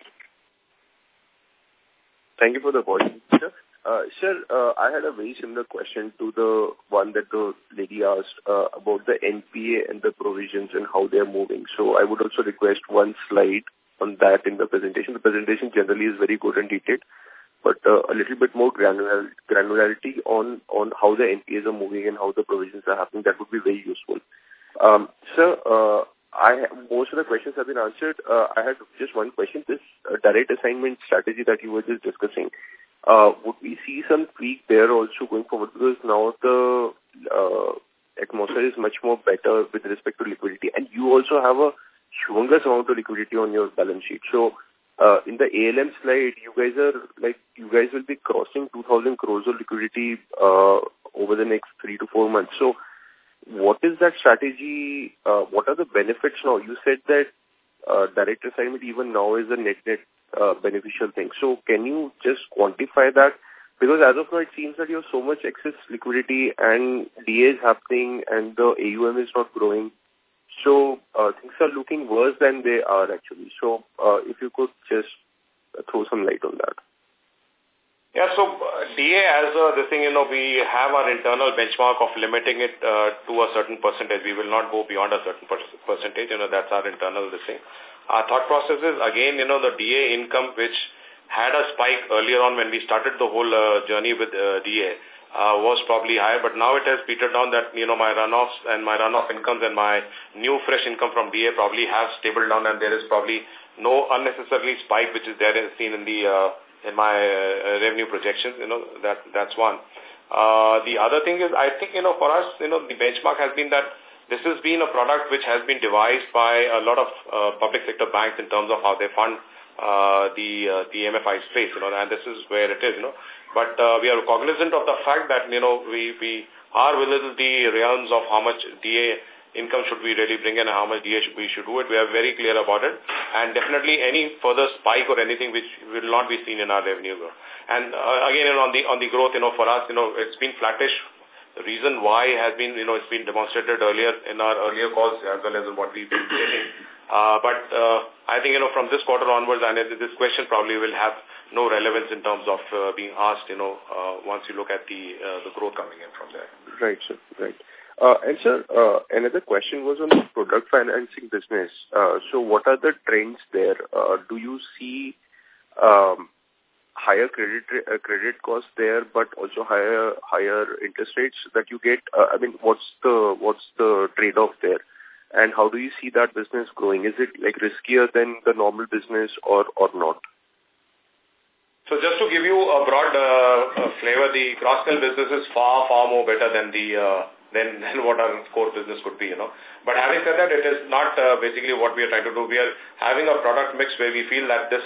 [SPEAKER 7] Thank you for the question, sir. Uh, sir, uh, I had a very similar question to the one that the lady asked uh, about the NPA and the provisions and how they are moving. So I would also request one slide on that in the presentation. The presentation generally is very good and detailed, but uh, a little bit more granular, granularity on, on how the NPAs are moving and how the provisions are happening. That would be very useful. Um, sir, uh, I most of the questions have been answered. Uh, I had just one question. This uh, direct assignment strategy that you were just discussing, uh, would we see some tweak there also going forward? Because now the uh, atmosphere is much more better with respect to liquidity, and you also have a humongous amount of liquidity on your balance sheet. So, uh, in the ALM slide, you guys are like you guys will be crossing 2,000 crores of liquidity uh, over the next three to four months. So what is that strategy? Uh, what are the benefits now? You said that uh, direct assignment even now is a net-net uh, beneficial thing. So can you just quantify that? Because as of now, it seems that you have so much excess liquidity and DA is happening and the AUM is not growing. So uh, things are looking worse than they are actually. So uh, if you could just throw some light on that.
[SPEAKER 1] Yeah, so uh, DA as uh, this thing, you know, we have our internal benchmark of limiting it uh, to a certain percentage. We will not go beyond a certain per percentage, you know, that's our internal thing. Our thought process is, again, you know, the DA income which had a spike earlier on when we started the whole uh, journey with uh, DA uh, was probably higher, but now it has petered down that, you know, my runoffs and my runoff incomes and my new fresh income from DA probably have stable down and there is probably no unnecessarily spike which is there seen in the uh, in my uh, revenue projections, you know, that that's one. Uh, the other thing is, I think, you know, for us, you know, the benchmark has been that this has been a product which has been devised by a lot of uh, public sector banks in terms of how they fund uh, the uh, the MFI space, you know, and this is where it is, you know. But uh, we are cognizant of the fact that, you know, we, we are within the realms of how much DA income should we really bring in and how much DA should we should do it. We are very clear about it. And definitely any further spike or anything which will not be seen in our revenue growth. And uh, again, you know, on the on the growth, you know, for us, you know, it's been flattish. The reason why has been, you know, it's been demonstrated earlier in our earlier calls as well as what we've been saying. Uh, but uh, I think, you know, from this quarter onwards, and this question probably will have no relevance in terms of uh, being asked, you know, uh, once you look at the uh, the growth coming in from there.
[SPEAKER 7] Right, sir. Right. Uh, and sir, uh, another question was on the product financing business. Uh, so what are the trends there? Uh, do you see um, higher credit uh, credit costs there, but also higher higher interest rates that you get? Uh, I mean, what's the what's the trade-off there? And how do you see that business growing? Is it like riskier than the normal business or or not?
[SPEAKER 1] So just to give you a broad uh, flavor, the cross-sell business is far, far more better than the uh, than, than what our core business could be, you know. But having said that, it is not uh, basically what we are trying to do. We are having a product mix where we feel that this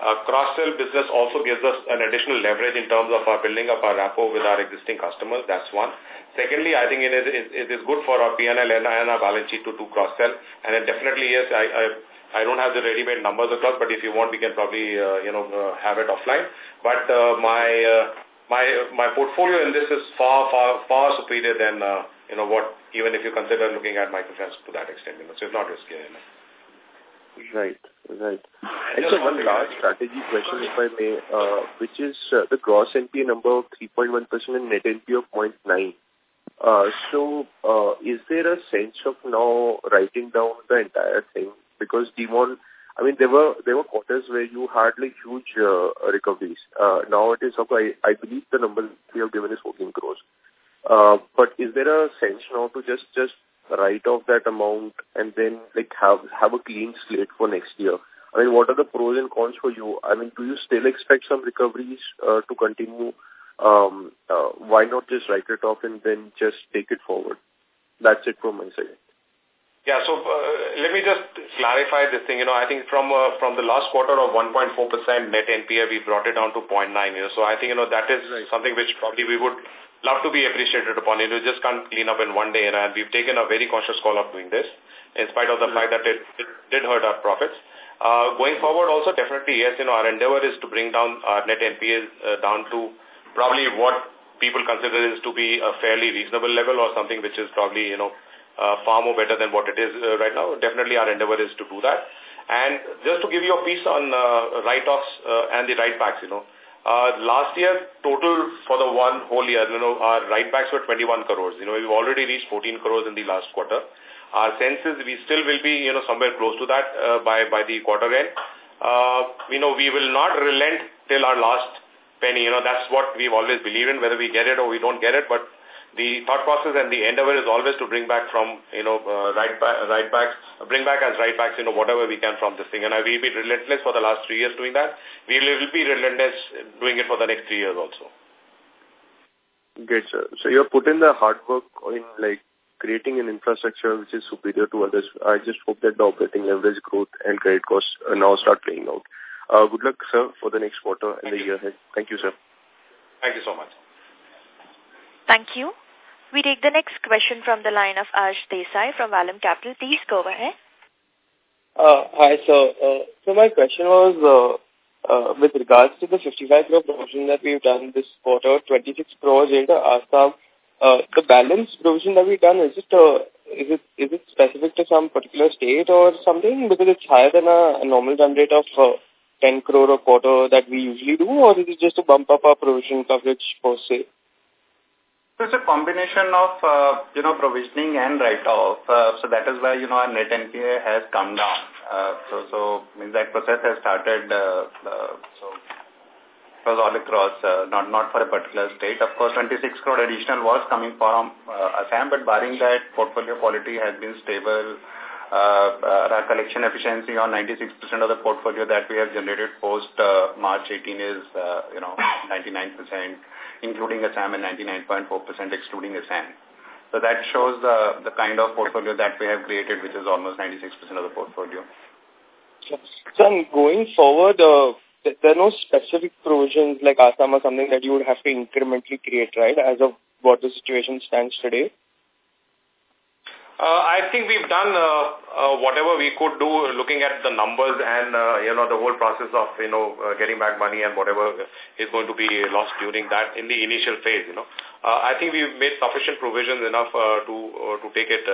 [SPEAKER 1] uh, cross-sell business also gives us an additional leverage in terms of our building up our rapport with our existing customers. That's one. Secondly, I think it is, it is good for our P&L and our balance sheet to do cross-sell. And it definitely, yes, I, I I don't have the ready-made numbers across, but if you want, we can probably, uh, you know, uh, have it offline. But uh, my uh, my my portfolio in this is far far far superior than uh, you know what even if you consider looking at microfinance to that extent. You know, so it's not risky. Know.
[SPEAKER 7] Right, right. And so one last strategy question, if I may, uh, which is uh, the gross NPA number of 3.1% and net NPA of 0.9. Uh, so, uh, is there a sense of now writing down the entire thing? Because Demon, I mean, there were there were quarters where you had like huge uh, recoveries. Uh, now it is, okay, I, I believe the number we have given is 14 crores. Uh, but is there a sense now to just just write off that amount and then like have have a clean slate for next year? I mean, what are the pros and cons for you? I mean, do you still expect some recoveries uh, to continue? Um, uh, why not just write it off and then just take it forward? That's it from my side.
[SPEAKER 1] Yeah, so uh, let me just clarify this thing. You know, I think from uh, from the last quarter of 1.4% net NPA, we brought it down to 0.9. You know, so I think you know that is right. something which probably we would love to be appreciated upon. You just can't clean up in one day, and we've taken a very conscious call of doing this, in spite of the fact that it, it did hurt our profits. Uh, going forward, also definitely yes. You know, our endeavor is to bring down our net NPAs uh, down to probably what people consider is to be a fairly reasonable level or something which is probably you know uh, far more better than what it is uh, right now. Definitely, our endeavor is to do that. And just to give you a piece on uh, write-offs uh, and the write-backs, you know, uh, last year, total for the one whole year, you know, our write-backs were 21 crores. You know, we've already reached 14 crores in the last quarter. Our sense is we still will be, you know, somewhere close to that uh, by, by the quarter end. Uh, you know, we will not relent till our last penny. You know, that's what we've always believed in, whether we get it or we don't get it. But the thought process and the endeavor is always to bring back from, you know, uh, right, back, write backs, bring back as write backs, you know, whatever we can from this thing. And I will be relentless for the last three years doing that. We will be relentless doing it for the next three years also.
[SPEAKER 7] Great, sir. So you have put in the hard work in, like, creating an infrastructure which is superior to others. I just hope that the operating leverage growth and credit costs now start playing out. Uh, good luck, sir, for the next quarter and Thank the you. year ahead. Thank you, sir.
[SPEAKER 1] Thank you so much.
[SPEAKER 2] Thank you. We take the next question from the line of Ash Desai from Vallum Capital. Please go ahead.
[SPEAKER 8] Uh, hi, sir. Uh, so my question was uh, uh, with regards to the 55 crore provision that we've done this quarter, 26 crores into Assam. Uh, the balance provision that we've done, is it, uh, is it is it specific to some particular state or something? Because it's higher than a, a normal run rate of uh, 10 crore a quarter that we usually do, or is it just to bump up our provision coverage per se?
[SPEAKER 4] So it's a combination of, uh, you know, provisioning and write-off. Uh, so that is why, you know, our net NPA has come down. Uh, so, so means that process has started, uh, uh, so it was all across, uh, not, not for a particular state. Of course, 26 crore additional was coming from uh, Assam, but barring that, portfolio quality has been stable. Uh, uh, our collection efficiency on 96% of the portfolio that we have generated post uh, March 18 is, uh, you know, 99% including Assam and 99.4% excluding Assam. So that shows the, the kind of portfolio that we have created, which is almost 96% of the portfolio.
[SPEAKER 8] So going forward, uh, there are no specific provisions like Assam or something that you would have to incrementally create, right, as of what the situation stands today?
[SPEAKER 1] Uh, I think we've done uh, uh, whatever we could do uh, looking at the numbers and, uh, you know, the whole process of, you know, uh, getting back money and whatever is going to be lost during that in the initial phase, you know. I think we've made sufficient provisions enough to to take it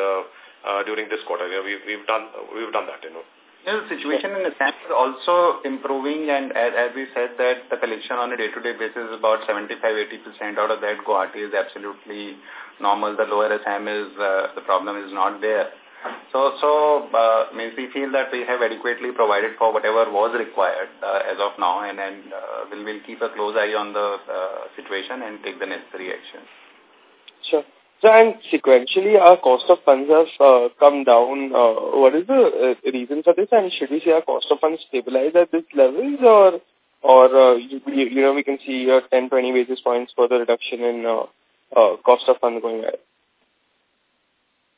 [SPEAKER 1] during this quarter. Know, we've, we've, done, we've done that, you know.
[SPEAKER 4] The situation in Assam is also improving and as, as we said that the collection on a day-to-day -day basis is about 75-80% out of that Guwahati is absolutely normal. The lower Assam is, uh, the problem is not there. So, so uh, means we feel that we have adequately provided for whatever was required uh, as of now, and and uh, we'll we'll keep a close eye on the uh, situation and take the necessary action.
[SPEAKER 8] Sure. So, and sequentially, our cost of funds have uh, come down. Uh, what is the uh, reason for this? And should we see our cost of funds stabilize at this levels, or or uh, you, you know we can see a 10, 20 basis points further reduction in uh, uh, cost of fund going ahead?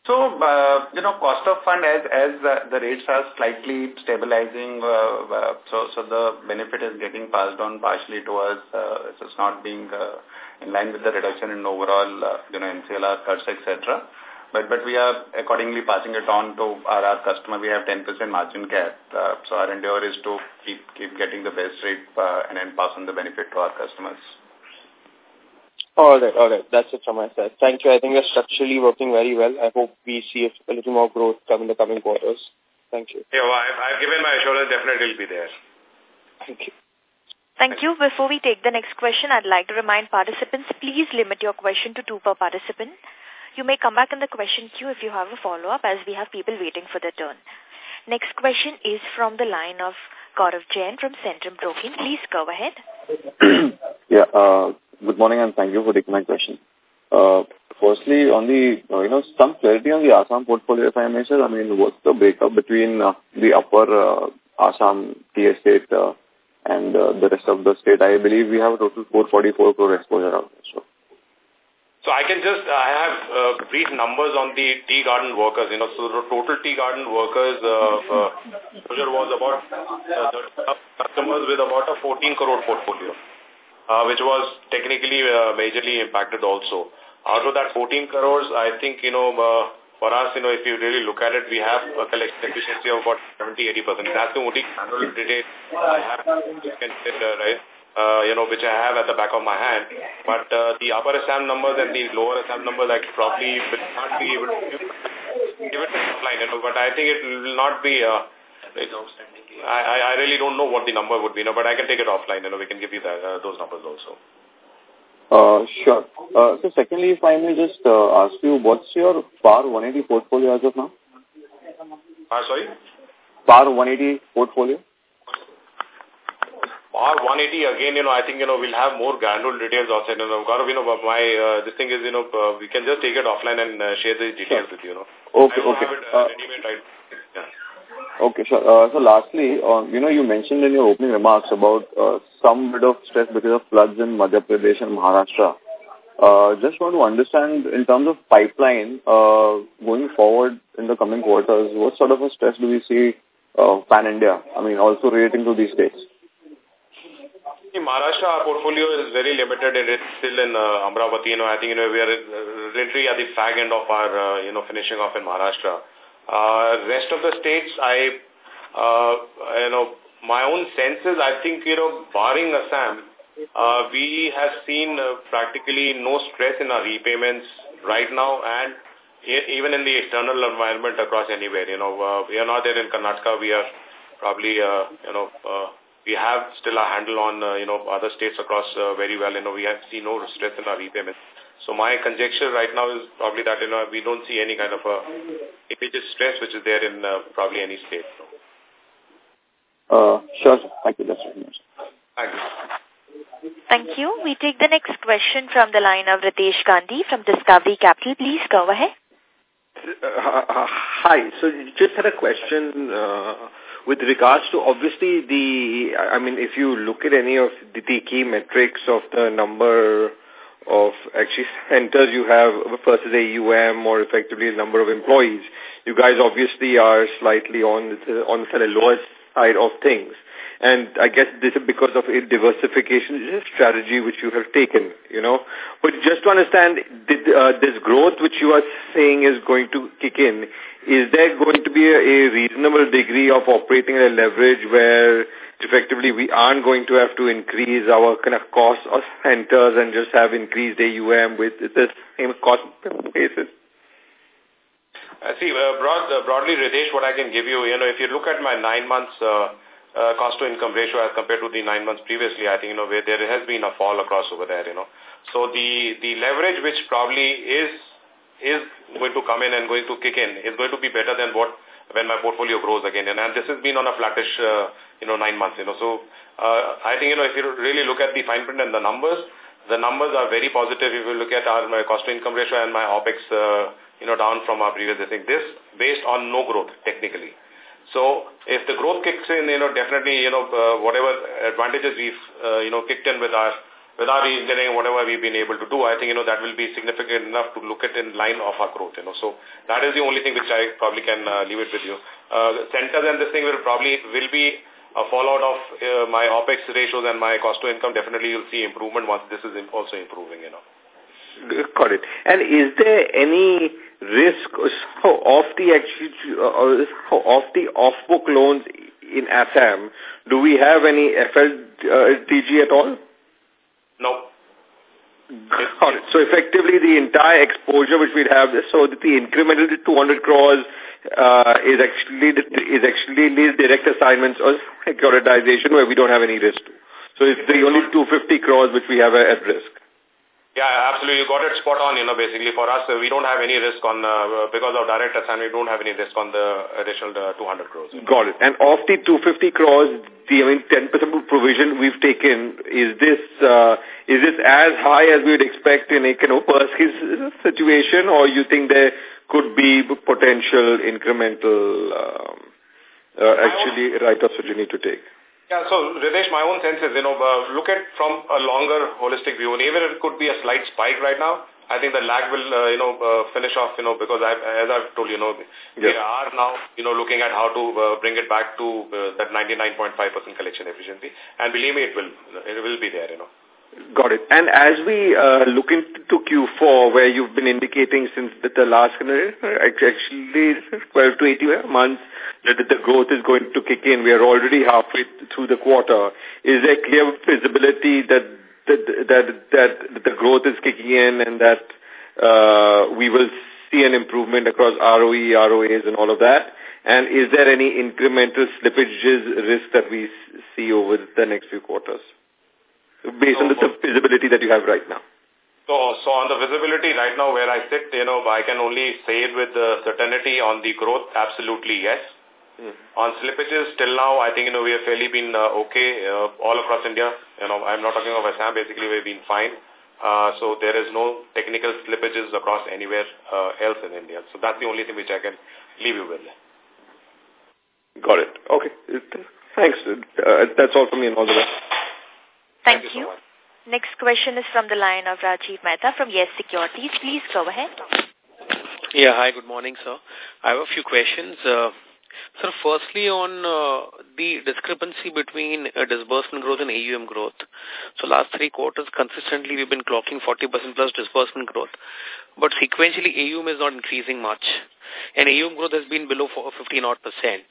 [SPEAKER 4] So, uh, you know, cost of fund as, as uh, the rates are slightly stabilizing, uh, uh, so, so the benefit is getting passed on partially to us. Uh, so it's not being uh, in line with the reduction in overall, uh, you know, MCLR cuts, etc. but but we are accordingly passing it on to our, our customer. We have 10% margin cap. Uh, so our endeavor is to keep keep getting the best rate uh, and then pass on the benefit to our customers.
[SPEAKER 8] All right, all right. That's it from my side. Thank you. I think we're structurally working very well. I hope we see a little more growth come in the coming quarters. Thank you.
[SPEAKER 1] Yeah, well, I've, I've given my assurance definitely will be there.
[SPEAKER 8] Thank you.
[SPEAKER 2] Thank you. Before we take the next question, I'd like to remind participants, please limit your question to two per participant. You may come back in the question queue if you have a follow-up as we have people waiting for their turn. Next question is from the line of Gaurav Jain from Centrum Broking. Please go ahead.
[SPEAKER 9] yeah, uh, good morning and thank you for taking my question. Uh, firstly, on the, uh, you know, some clarity on the Assam portfolio, if I may say, I mean, what's the breakup between uh, the upper uh, Assam tea estate uh, and uh, the rest of the state? I believe we have a total 444 crore exposure out there. So.
[SPEAKER 1] So I can just, I have uh, brief numbers on the tea garden workers, you know, so the total tea garden workers uh, exposure was about, uh, customers with about a 14 crore portfolio, uh, which was technically uh, majorly impacted also. Out of that 14 crores, I think, you know, uh, for us, you know, if you really look at it, we have a collection efficiency of about 70-80%. That's the only annual I have, you uh, right? Uh, you know, which I have at the back of my hand. But uh, the upper Assam numbers and the lower Assam numbers, I probably will not be able to give, give it line, you know, but I think it will not be... Uh, I, I really don't know what the number would be, you know, but I can take it offline, you know, we can give you that, uh, those numbers also.
[SPEAKER 9] Uh, sure. Uh, so secondly, if I may just uh, ask you, what's your PAR 180 portfolio as of now?
[SPEAKER 1] Uh, sorry?
[SPEAKER 9] PAR 180 portfolio?
[SPEAKER 1] PAR 180, again, you know, I think, you know, we'll have more granular details outside. You know, Gaurav, you know, my, uh, this thing is, you know, uh, we can just take it offline and uh, share the details sure. with you, you know.
[SPEAKER 9] Okay, okay.
[SPEAKER 1] It, uh, uh, right. yeah.
[SPEAKER 9] Okay, sure. Uh, so lastly, uh, you know, you mentioned in your opening remarks about uh, some bit of stress because of floods in Madhya Pradesh and Maharashtra. Uh, just want to understand in terms of pipeline, uh, going forward in the coming quarters, what sort of a stress do we see uh, pan-India? I mean, also relating to these states.
[SPEAKER 1] In Maharashtra, our portfolio is very limited. And It is still in uh, Amravati. You know, I think, you know, we are literally at the fag end of our, uh, you know, finishing off in Maharashtra. Uh, rest of the states, I, uh, you know, my own sense is, I think, you know, barring Assam, uh, we have seen uh, practically no stress in our repayments right now and even in the external environment across anywhere. You know, uh, we are not there in Karnataka. We are probably, uh, you know, uh, we have still a handle on, uh, you know, other states across uh, very well. You know, we have seen no stress in our repayments. So my conjecture right now is probably that, you know, we don't see any kind of a immediate stress which is there in uh, probably any state. So.
[SPEAKER 9] Uh, sure. Thank you. That's very much.
[SPEAKER 1] Thank you.
[SPEAKER 2] Thank you. We take the next question from the line of Ritesh Gandhi from Discovery Capital. Please go ahead.
[SPEAKER 10] Uh, uh, hi. So just had a question uh, with regards to obviously the, I mean, if you look at any of the, the key metrics of the number of actually centers you have versus AUM or effectively the number of employees, you guys obviously are slightly on the, on the lower side of things. And I guess this is because of a diversification strategy which you have taken, you know. But just to understand, did, uh, this growth which you are saying is going to kick in, is there going to be a, a reasonable degree of operating leverage where effectively we aren't going to have to increase our kind of cost of centers and just have increased AUM with the same cost basis?
[SPEAKER 1] I see, uh, broad, uh, broadly, Ritesh, what I can give you, you know, if you look at my nine months uh, uh, cost to income ratio as compared to the nine months previously, I think, you know, where there has been a fall across over there, you know. So the, the leverage which probably is, is going to come in and going to kick in is going to be better than what when my portfolio grows again. And, and this has been on a flattish, uh, you know, nine months, you know. So uh, I think, you know, if you really look at the fine print and the numbers, the numbers are very positive. If you look at our my cost to income ratio and my OPEX, uh, you know, down from our previous, I think this based on no growth technically. So if the growth kicks in, you know, definitely, you know, uh, whatever advantages we've, uh, you know, kicked in with our with our engineering, whatever we've been able to do, I think, you know, that will be significant enough to look at in line of our growth, you know. So that is the only thing which I probably can uh, leave it with you. Uh, centers and this thing will probably, will be a fallout of uh, my OPEX ratios and my cost to income. Definitely you'll see improvement once this is also improving, you know.
[SPEAKER 10] Got it. And is there any risk of the uh, of the off-book loans in Assam. Do we have any FLDG at all?
[SPEAKER 1] No.
[SPEAKER 10] Got it. So effectively, the entire exposure which we'd have, so the incremental 200 crores uh, is actually is actually these direct assignments or securitization where we don't have any risk. to. So it's the only 250 crores which we have at risk.
[SPEAKER 1] Yeah, absolutely. You got it spot on, you know, basically for us, we don't have any risk on, uh, because of direct assignment, we don't have any risk on the additional uh, 200 crores.
[SPEAKER 10] Got it. And of the 250 crores, the, I mean, 10% provision we've taken, is this, uh, is this as high as we would expect in a you know, situation, or you think there could be potential incremental, um, uh, actually write-offs that you need to take?
[SPEAKER 1] Yeah, so Ritesh, my own sense is, you know, uh, look at from a longer holistic view, and even it could be a slight spike right now, I think the lag will, uh, you know, uh, finish off, you know, because I've, as I've told you, you know, we are now, you know, looking at how to uh, bring it back to uh, that 99.5% collection efficiency. And believe me, it will, it will be there, you know.
[SPEAKER 10] Got it. And as we uh, look into Q4, where you've been indicating since the, the last actually 12 to 18 months that the growth is going to kick in, we are already halfway through the quarter. Is there clear visibility that that that, that the growth is kicking in and that uh, we will see an improvement across ROE, ROAs, and all of that? And is there any incremental slippages risk that we see over the next few quarters? Based on the visibility that you have right now?
[SPEAKER 1] So, so on the visibility right now where I sit, you know, I can only say it with uh, certainty on the growth, absolutely yes. Mm. On slippages, till now, I think, you know, we have fairly been uh, okay uh, all across India. You know, I'm not talking of Assam, basically we've been fine. Uh, so there is no technical slippages across anywhere uh, else in India. So that's the only thing which I can leave you with.
[SPEAKER 10] Got it. Okay. Thanks. Uh, that's all from me and all the best.
[SPEAKER 2] Thank, Thank you. So Next question is from the line of Rajiv Mehta from Yes Securities. Please go ahead.
[SPEAKER 11] Yeah, hi, good morning, sir. I have a few questions. Uh, sir, firstly on uh, the discrepancy between uh, disbursement growth and AUM growth. So last three quarters, consistently we've been clocking 40% plus disbursement growth. But sequentially, AUM is not increasing much. And AUM growth has been below 15 odd percent.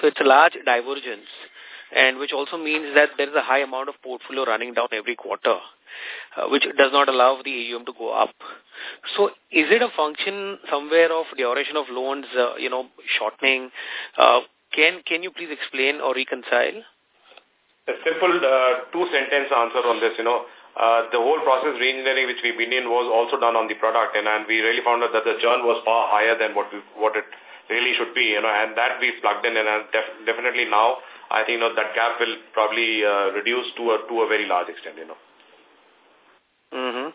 [SPEAKER 11] So it's a large divergence and which also means that there is a high amount of portfolio running down every quarter, uh, which does not allow the AUM to go up. So is it a function somewhere of duration of loans, uh, you know, shortening? Uh, can, can you please explain or reconcile?
[SPEAKER 1] A simple uh, two-sentence answer on this, you know. Uh, the whole process reengineering which we've been in was also done on the product and, and we really found out that the churn was far higher than what we, what it really should be, you know, and that we plugged in and def definitely now I think you know, that gap will probably uh, reduce to a, to a very large extent, you know.
[SPEAKER 11] Mm -hmm.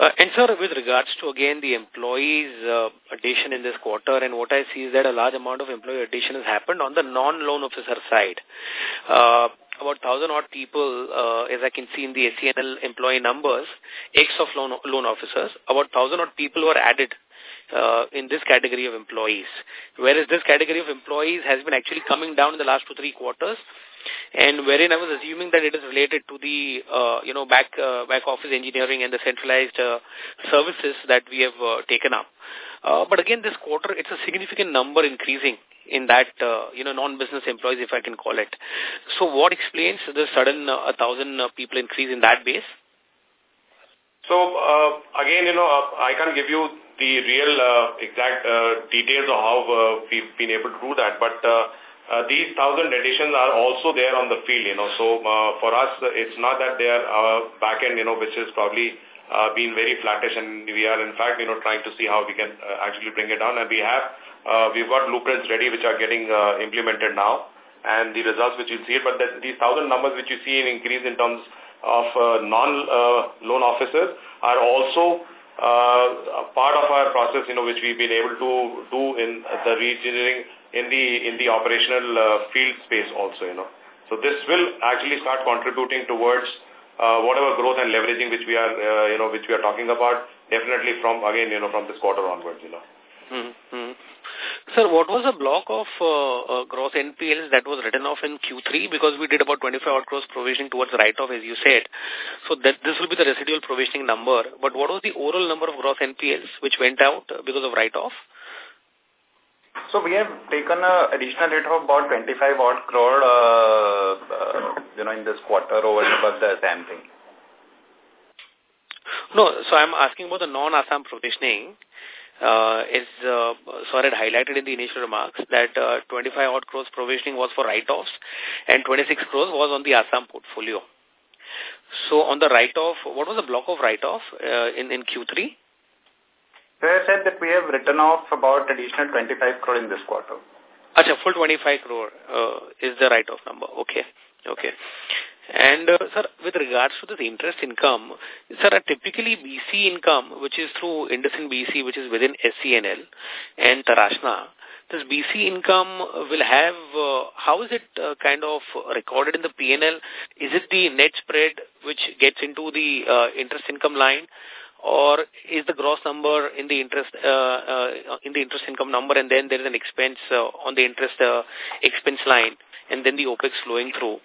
[SPEAKER 11] Uh, and sir, with regards to again the employees uh, addition in this quarter, and what I see is that a large amount of employee addition has happened on the non-loan officer side. Uh, about 1,000 odd people, uh, as I can see in the SCNL employee numbers, ex of loan, loan officers, about 1,000 odd people were added uh, in this category of employees. Whereas this category of employees has been actually coming down in the last two, three quarters and wherein I was assuming that it is related to the, uh, you know, back, uh, back office engineering and the centralized uh, services that we have uh, taken up. Uh, but again, this quarter, it's a significant number increasing in that, uh, you know, non-business employees, if I can call it. So what explains the sudden uh, 1,000 uh, people increase in that base?
[SPEAKER 1] So, uh, again, you know, uh, I can't give you the real uh, exact uh, details of how uh, we've been able to do that. But these thousand additions are also there on the field, you know. So for us, it's not that they are back end, you know, which is probably uh, been very flattish, and we are in fact, you know, trying to see how we can uh, actually bring it down. And we have, uh, we've got blueprints ready, which are getting uh, implemented now, and the results which you see. But the, these thousand numbers which you see in increase in terms of uh, non-loan uh, officers are also uh, part of our process, you know, which we've been able to do in the reengineering in the in the operational uh, field space also, you know. So this will actually start contributing towards uh, whatever growth and leveraging which we are, uh, you know, which we are talking about. Definitely from again, you know, from this quarter onwards, you know.
[SPEAKER 11] Mm -hmm. Sir, what was the block of uh, uh, gross NPLs that was written off in Q3? Because we did about 25 odd crores provisioning towards write-off, as you said. So that this will be the residual provisioning number. But what was the overall number of gross NPLs which went out because of write-off?
[SPEAKER 4] So we have taken an additional hit of about 25 odd crore, uh, uh, you know, in this quarter over above the same thing.
[SPEAKER 11] No, so I'm asking about the non-Assam provisioning. Uh, is uh, so had highlighted in the initial remarks that uh, 25 odd crores provisioning was for write-offs and 26 crores was on the Assam portfolio. So on the write-off, what was the block of write-off uh, in, in Q3?
[SPEAKER 4] So I said that we have written off about additional 25 crore in this quarter.
[SPEAKER 11] Achha, full 25 crore uh, is the write-off number. Okay. Okay. And, uh, sir, with regards to the interest income, sir, typically BC income, which is through IndusInd BC, which is within SCNL and Taraashna, this BC income will have, uh, how is it uh, kind of recorded in the PNL? Is it the net spread which gets into the uh, interest income line? or is the gross number in the interest uh, uh, in the interest income number and then there is an expense uh, on the interest uh, expense line and then the OPEX flowing through.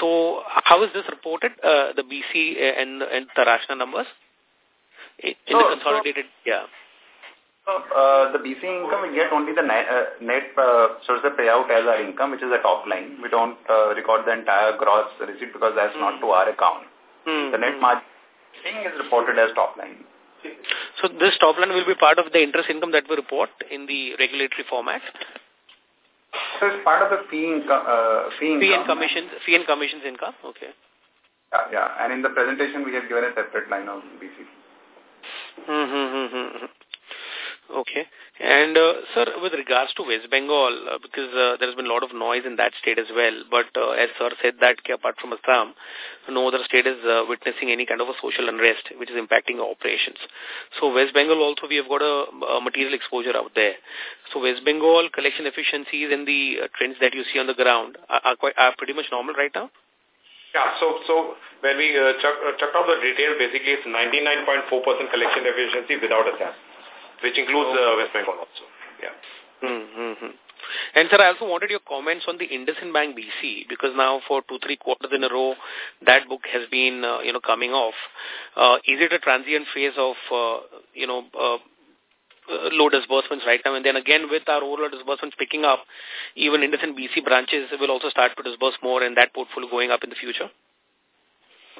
[SPEAKER 11] So how is this reported, uh, the BC and, and Taraashna numbers in so, the consolidated, so, yeah.
[SPEAKER 4] So, uh, the BC income, we get only the net, uh, net uh, source of payout as our income, which is the top line. We don't uh, record the entire gross receipt because that's mm. not to our account. Mm. The net mm. margin thing is reported as top line.
[SPEAKER 11] So this top line will be part of the interest income that we report in the regulatory format?
[SPEAKER 4] So it's part of the fee, income. uh, fee,
[SPEAKER 11] fee and commissions, fee and commissions income, okay.
[SPEAKER 4] Yeah, yeah, and in the presentation we have given a separate line of BC.
[SPEAKER 11] Mm -hmm, Okay. And, uh, sir, with regards to West Bengal, uh, because uh, there has been a lot of noise in that state as well, but uh, as sir said that apart from Assam, no other state is uh, witnessing any kind of a social unrest which is impacting operations. So West Bengal also we have got a, a material exposure out there. So West Bengal collection efficiencies and the uh, trends that you see on the ground are, are, quite, are pretty much normal right now?
[SPEAKER 1] Yeah, so so when we uh, chuck, uh, out the details, basically it's 99.4% collection efficiency without Assam which includes uh, West Bengal also. Yeah.
[SPEAKER 11] Mm -hmm. And sir, I also wanted your comments on the IndusInd Bank BC because now for two, three quarters in a row, that book has been, uh, you know, coming off. Uh, is it a transient phase of, uh, you know, uh, uh low disbursements right now? And then again, with our overall disbursements picking up, even IndusInd BC branches will also start to disburse more and that portfolio going up in the future?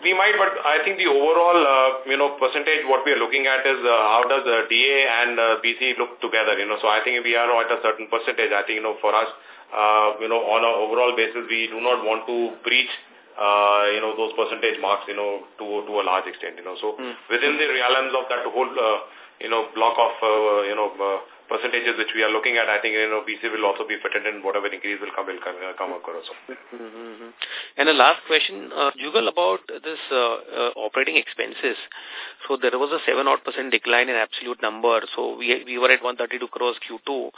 [SPEAKER 1] We might, but I think the overall, uh, you know, percentage what we are looking at is uh, how does uh, DA and uh, BC look together, you know. So I think we are at a certain percentage. I think, you know, for us, uh, you know, on an overall basis, we do not want to breach, uh, you know, those percentage marks, you know, to to a large extent, you know. So mm. within the realms of that whole, uh, you know, block of, uh, you know, uh, percentages which we are looking at, I think, you know, BC will also be fitted in whatever increase will come, will come, uh, come across.
[SPEAKER 11] Mm -hmm. And the last question, uh, Jugal, about this uh, uh, operating expenses. So there was a 7 odd percent decline in absolute number. So we, we were at 132 crores Q2.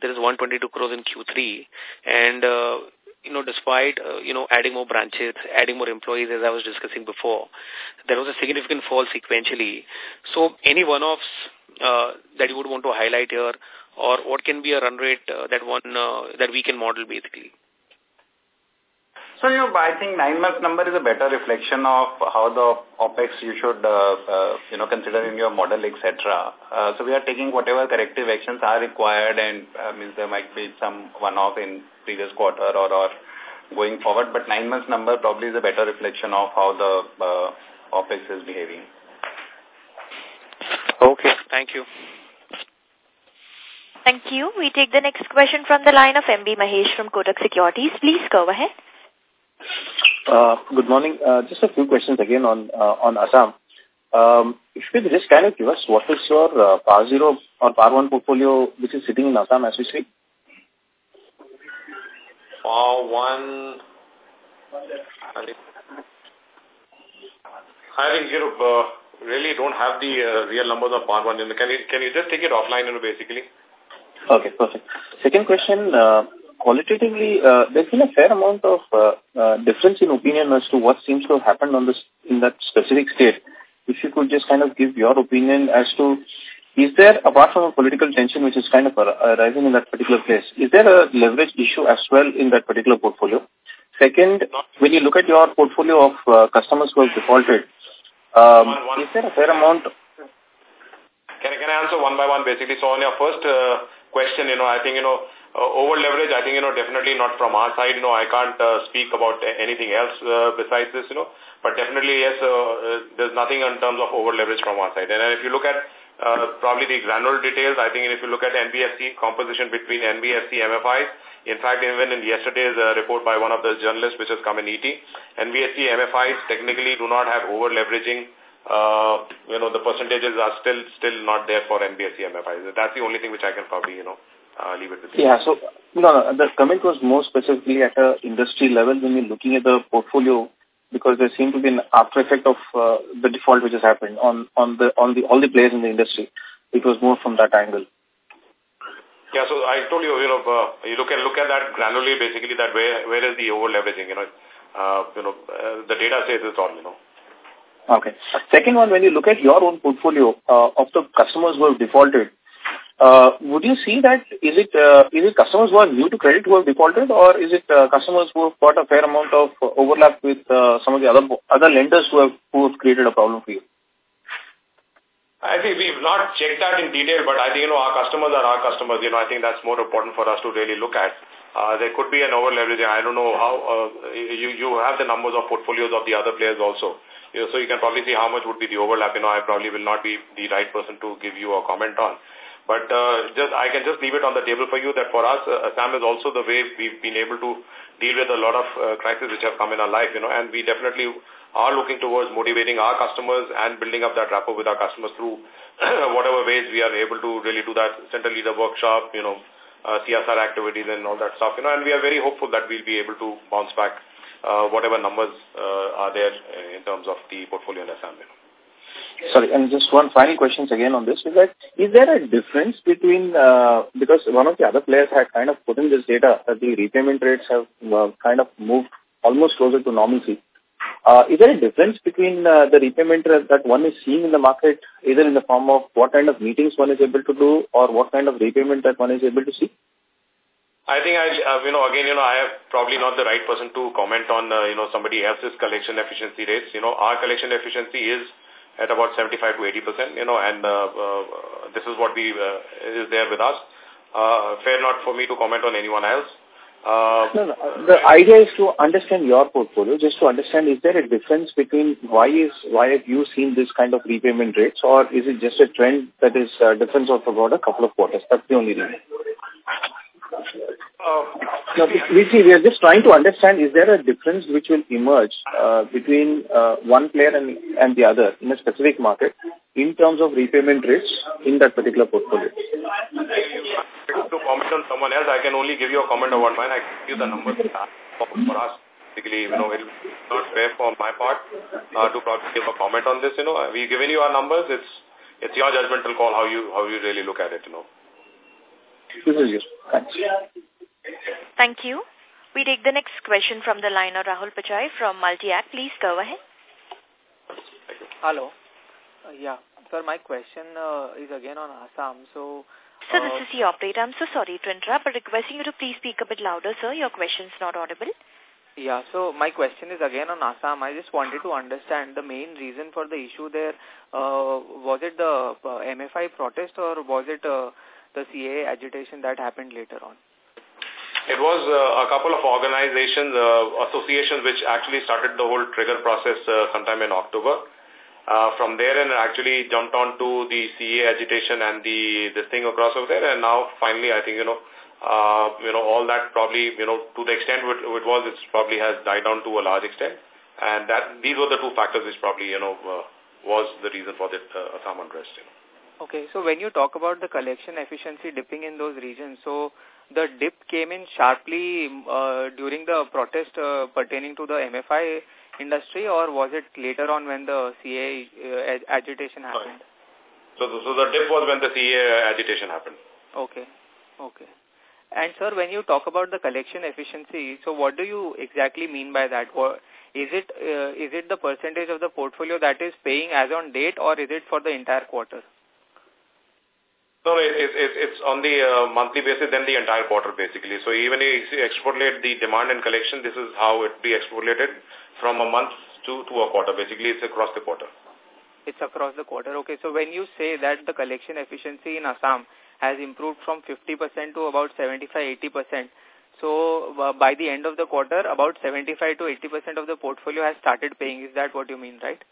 [SPEAKER 11] There is 122 crores in Q3. And, uh, you know, despite, uh, you know, adding more branches, adding more employees, as I was discussing before, there was a significant fall sequentially. So any one-offs uh, that you would want to highlight here, or what can be a run rate uh, that one uh, that we can model basically?
[SPEAKER 4] So, you know, I think nine months number is a better reflection of how the OPEX you should, uh, uh, you know, consider in your model, etc. Uh, so we are taking whatever corrective actions are required and uh, means there might be some one-off in previous quarter or, or going forward, but nine months number probably is a better reflection of how the uh, OPEX is behaving.
[SPEAKER 11] Okay, thank you.
[SPEAKER 2] Thank you. We take the next question from the line of MB Mahesh from Kotak Securities. Please go ahead.
[SPEAKER 12] Uh, good morning. Uh, just a few questions again on uh, on Assam. Um, if you could just kind of give us what is your uh, PAR 0 or PAR 1 portfolio which is sitting in Assam as we speak?
[SPEAKER 1] PAR 1... I think, you uh, really don't have the uh, real numbers of PAR 1. Can you, can you just take it offline, you know, basically?
[SPEAKER 12] Okay, perfect. Second question, uh, qualitatively, uh, there's been a fair amount of uh, uh, difference in opinion as to what seems to have happened on this in that specific state. If you could just kind of give your opinion as to is there, apart from a political tension which is kind of arising in that particular place, is there a leverage issue as well in that particular portfolio? Second, when you look at your portfolio of uh, customers who have defaulted, um, is there a fair amount?
[SPEAKER 1] Can, can I answer one by one basically? So on your first uh, question, you know, I think, you know, uh, over leverage, I think, you know, definitely not from our side. You know, I can't uh, speak about anything else uh, besides this, you know, but definitely, yes, uh, uh, there's nothing in terms of over leverage from our side. And if you look at uh, probably the granular details, I think if you look at NBFC composition between NBFC, MFIs, in fact, even in yesterday's uh, report by one of the journalists which has come in ET, NBFC, MFIs technically do not have over leveraging uh, you know, the percentages are still still not there for NBFC MFIs. That's the only thing which I can probably, you know, uh, leave it with
[SPEAKER 12] you. Yeah, so no, no, the comment was more specifically at a industry level when you're looking at the portfolio because there seemed to be an after effect of uh, the default which has happened on on the on the all the players in the industry. It was more from that angle.
[SPEAKER 1] Yeah, so I told you, you know, uh, you look at look at that granularly, basically that where where is the over leveraging, you know, uh, you know, uh, the data says it's all, you know.
[SPEAKER 12] Okay. Second one, when you look at your own portfolio uh, of the customers who have defaulted, uh, would you see that is it uh, is it customers who are new to credit who have defaulted, or is it uh, customers who have got a fair amount of overlap with uh, some of the other other lenders who have who have created a problem for you?
[SPEAKER 1] I think we've not checked that in detail, but I think, you know, our customers are our customers. You know, I think that's more important for us to really look at. Uh, there could be an over leveraging. I don't know how, uh, you, you have the numbers of portfolios of the other players also. You know, so you can probably see how much would be the overlap. You know, I probably will not be the right person to give you a comment on. But uh, just I can just leave it on the table for you that for us, uh, is also the way we've been able to deal with a lot of uh, crises which have come in our life, you know, and we definitely are looking towards motivating our customers and building up that rapport with our customers through whatever ways we are able to really do that, central leader workshop, you know, uh, CSR activities and all that stuff, you know, and we are very hopeful that we'll be able to bounce back uh, whatever numbers uh, are there in terms of the portfolio in Assam, you know.
[SPEAKER 12] Sorry, and just one final question again on this is that is there a difference between uh, because one of the other players had kind of put in this data that the repayment rates have uh, kind of moved almost closer to normalcy. Uh, is there a difference between uh, the repayment that one is seeing in the market, either in the form of what kind of meetings one is able to do or what kind of repayment that one is able to see?
[SPEAKER 1] I think I, uh, you know, again, you know, I am probably not the right person to comment on, uh, you know, somebody else's collection efficiency rates. You know, our collection efficiency is at about 75 to 80 percent, you know, and uh, uh, this is what we uh, is there with us. Uh, fair not for me to comment on anyone else.
[SPEAKER 12] Uh, no, no. The idea is to understand your portfolio, just to understand is there a difference between why is why have you seen this kind of repayment rates or is it just a trend that is a difference of about a couple of quarters? That's the only reason. No, we see, we are just trying to understand, is there a difference which will emerge uh, between uh, one player and, the other in a specific market in terms of repayment rates in that particular portfolio?
[SPEAKER 1] To comment on someone else, I can only give you a comment on mine. I give you the numbers for us. Basically, you know, it's not fair for my part uh, to probably give a comment on this. You know, we've given you our numbers. It's it's your judgmental call how you how you really look at it. You know.
[SPEAKER 12] This is useful. Thanks.
[SPEAKER 2] Thank you. We take the next question from the line of Rahul Pachai from Multi-Act. Please go ahead.
[SPEAKER 13] Hello. Uh, yeah. Sir, my question uh, is again on Assam. So,
[SPEAKER 2] Sir, uh, this is the operator. I'm so sorry to interrupt, but requesting you to please speak a bit louder, sir. Your question's not audible.
[SPEAKER 13] Yeah, so my question is again on Assam. I just wanted to understand the main reason for the issue there. Uh, was it the uh, MFI protest or was it uh, the CA agitation that happened later on?
[SPEAKER 1] It was uh, a couple of organizations, uh, associations, which actually started the whole trigger process uh, sometime in October. Uh, from there and actually jumped on to the CA agitation and the this thing across over there. And now finally, I think, you know, uh, you know, all that probably, you know, to the extent it, it was, it probably has died down to a large extent. And that these were the two factors which probably, you know, uh, was the reason for the uh, Assam unrest. You know.
[SPEAKER 13] Okay, so when you talk about the collection efficiency dipping in those regions, so the dip came in sharply uh, during the protest uh, pertaining to the MFI industry or was it later on when the CA uh, agitation happened?
[SPEAKER 1] So, so the dip was when the CA agitation happened.
[SPEAKER 13] Okay, okay. And sir, when you talk about the collection efficiency, so what do you exactly mean by that? Is it uh, is it the percentage of the portfolio that is paying as on date or is it for the entire quarter?
[SPEAKER 1] No, it, it, it's on the uh, monthly basis, then the entire quarter basically. So even if you extrapolate the demand and collection, this is how it be extrapolated from a month to, to a quarter. Basically, it's across the quarter.
[SPEAKER 13] It's across the quarter. Okay, so when you say that the collection efficiency in Assam has improved from 50% to about 75-80%, so uh, by the end of the quarter, about 75 to 80% of the portfolio has started paying. Is that what you mean, right?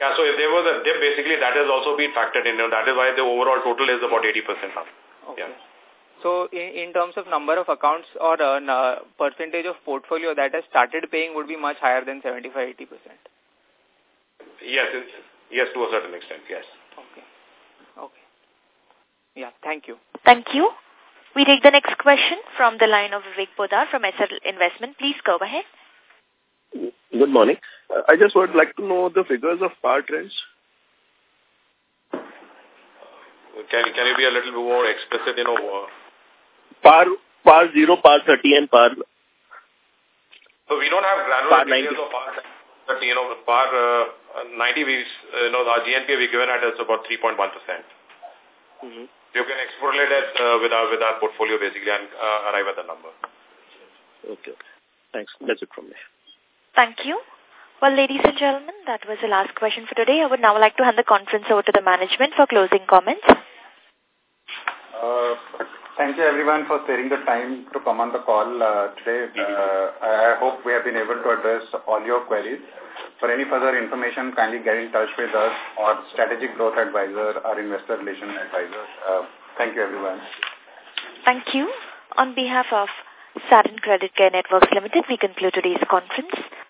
[SPEAKER 1] Yeah, so if there was a dip, basically that has also been factored in. You know, that is why the overall total is about 80% now.
[SPEAKER 13] Okay. Yeah. So in, in terms of number of accounts or uh, percentage of portfolio that has started paying would be much higher than 75-80%?
[SPEAKER 1] Yes, yes, to a certain extent, yes.
[SPEAKER 13] Okay. Okay. Yeah, thank you.
[SPEAKER 2] Thank you. We take the next question from the line of Vivek Podar from SL Investment. Please go ahead.
[SPEAKER 14] Good morning. Uh, I just would like to know the figures of PAR trends.
[SPEAKER 1] Can, can you be a little bit more explicit, you know? Uh,
[SPEAKER 14] PAR, PAR 0, PAR 30 and PAR...
[SPEAKER 1] So we don't have granular details of PAR 30, you know, PAR uh, 90, we, you know, our GNPA we given at is about 3.1%. Mm -hmm. You can extrapolate it uh, with, our, with our portfolio basically and uh, arrive at the number.
[SPEAKER 14] Okay. Thanks. That's it from me.
[SPEAKER 2] Thank you. Well, ladies and gentlemen, that was the last question for today. I would now like to hand the conference over to the management for closing comments.
[SPEAKER 4] Uh, thank you everyone for sparing the time to come on the call uh, today. Uh, I hope we have been able to address all your queries. For any further information, kindly get in touch with us or Strategic Growth Advisor or Investor Relations Advisor. Uh, thank you everyone.
[SPEAKER 2] Thank you. On behalf of Satin Creditcare Networks Limited, we conclude today's conference.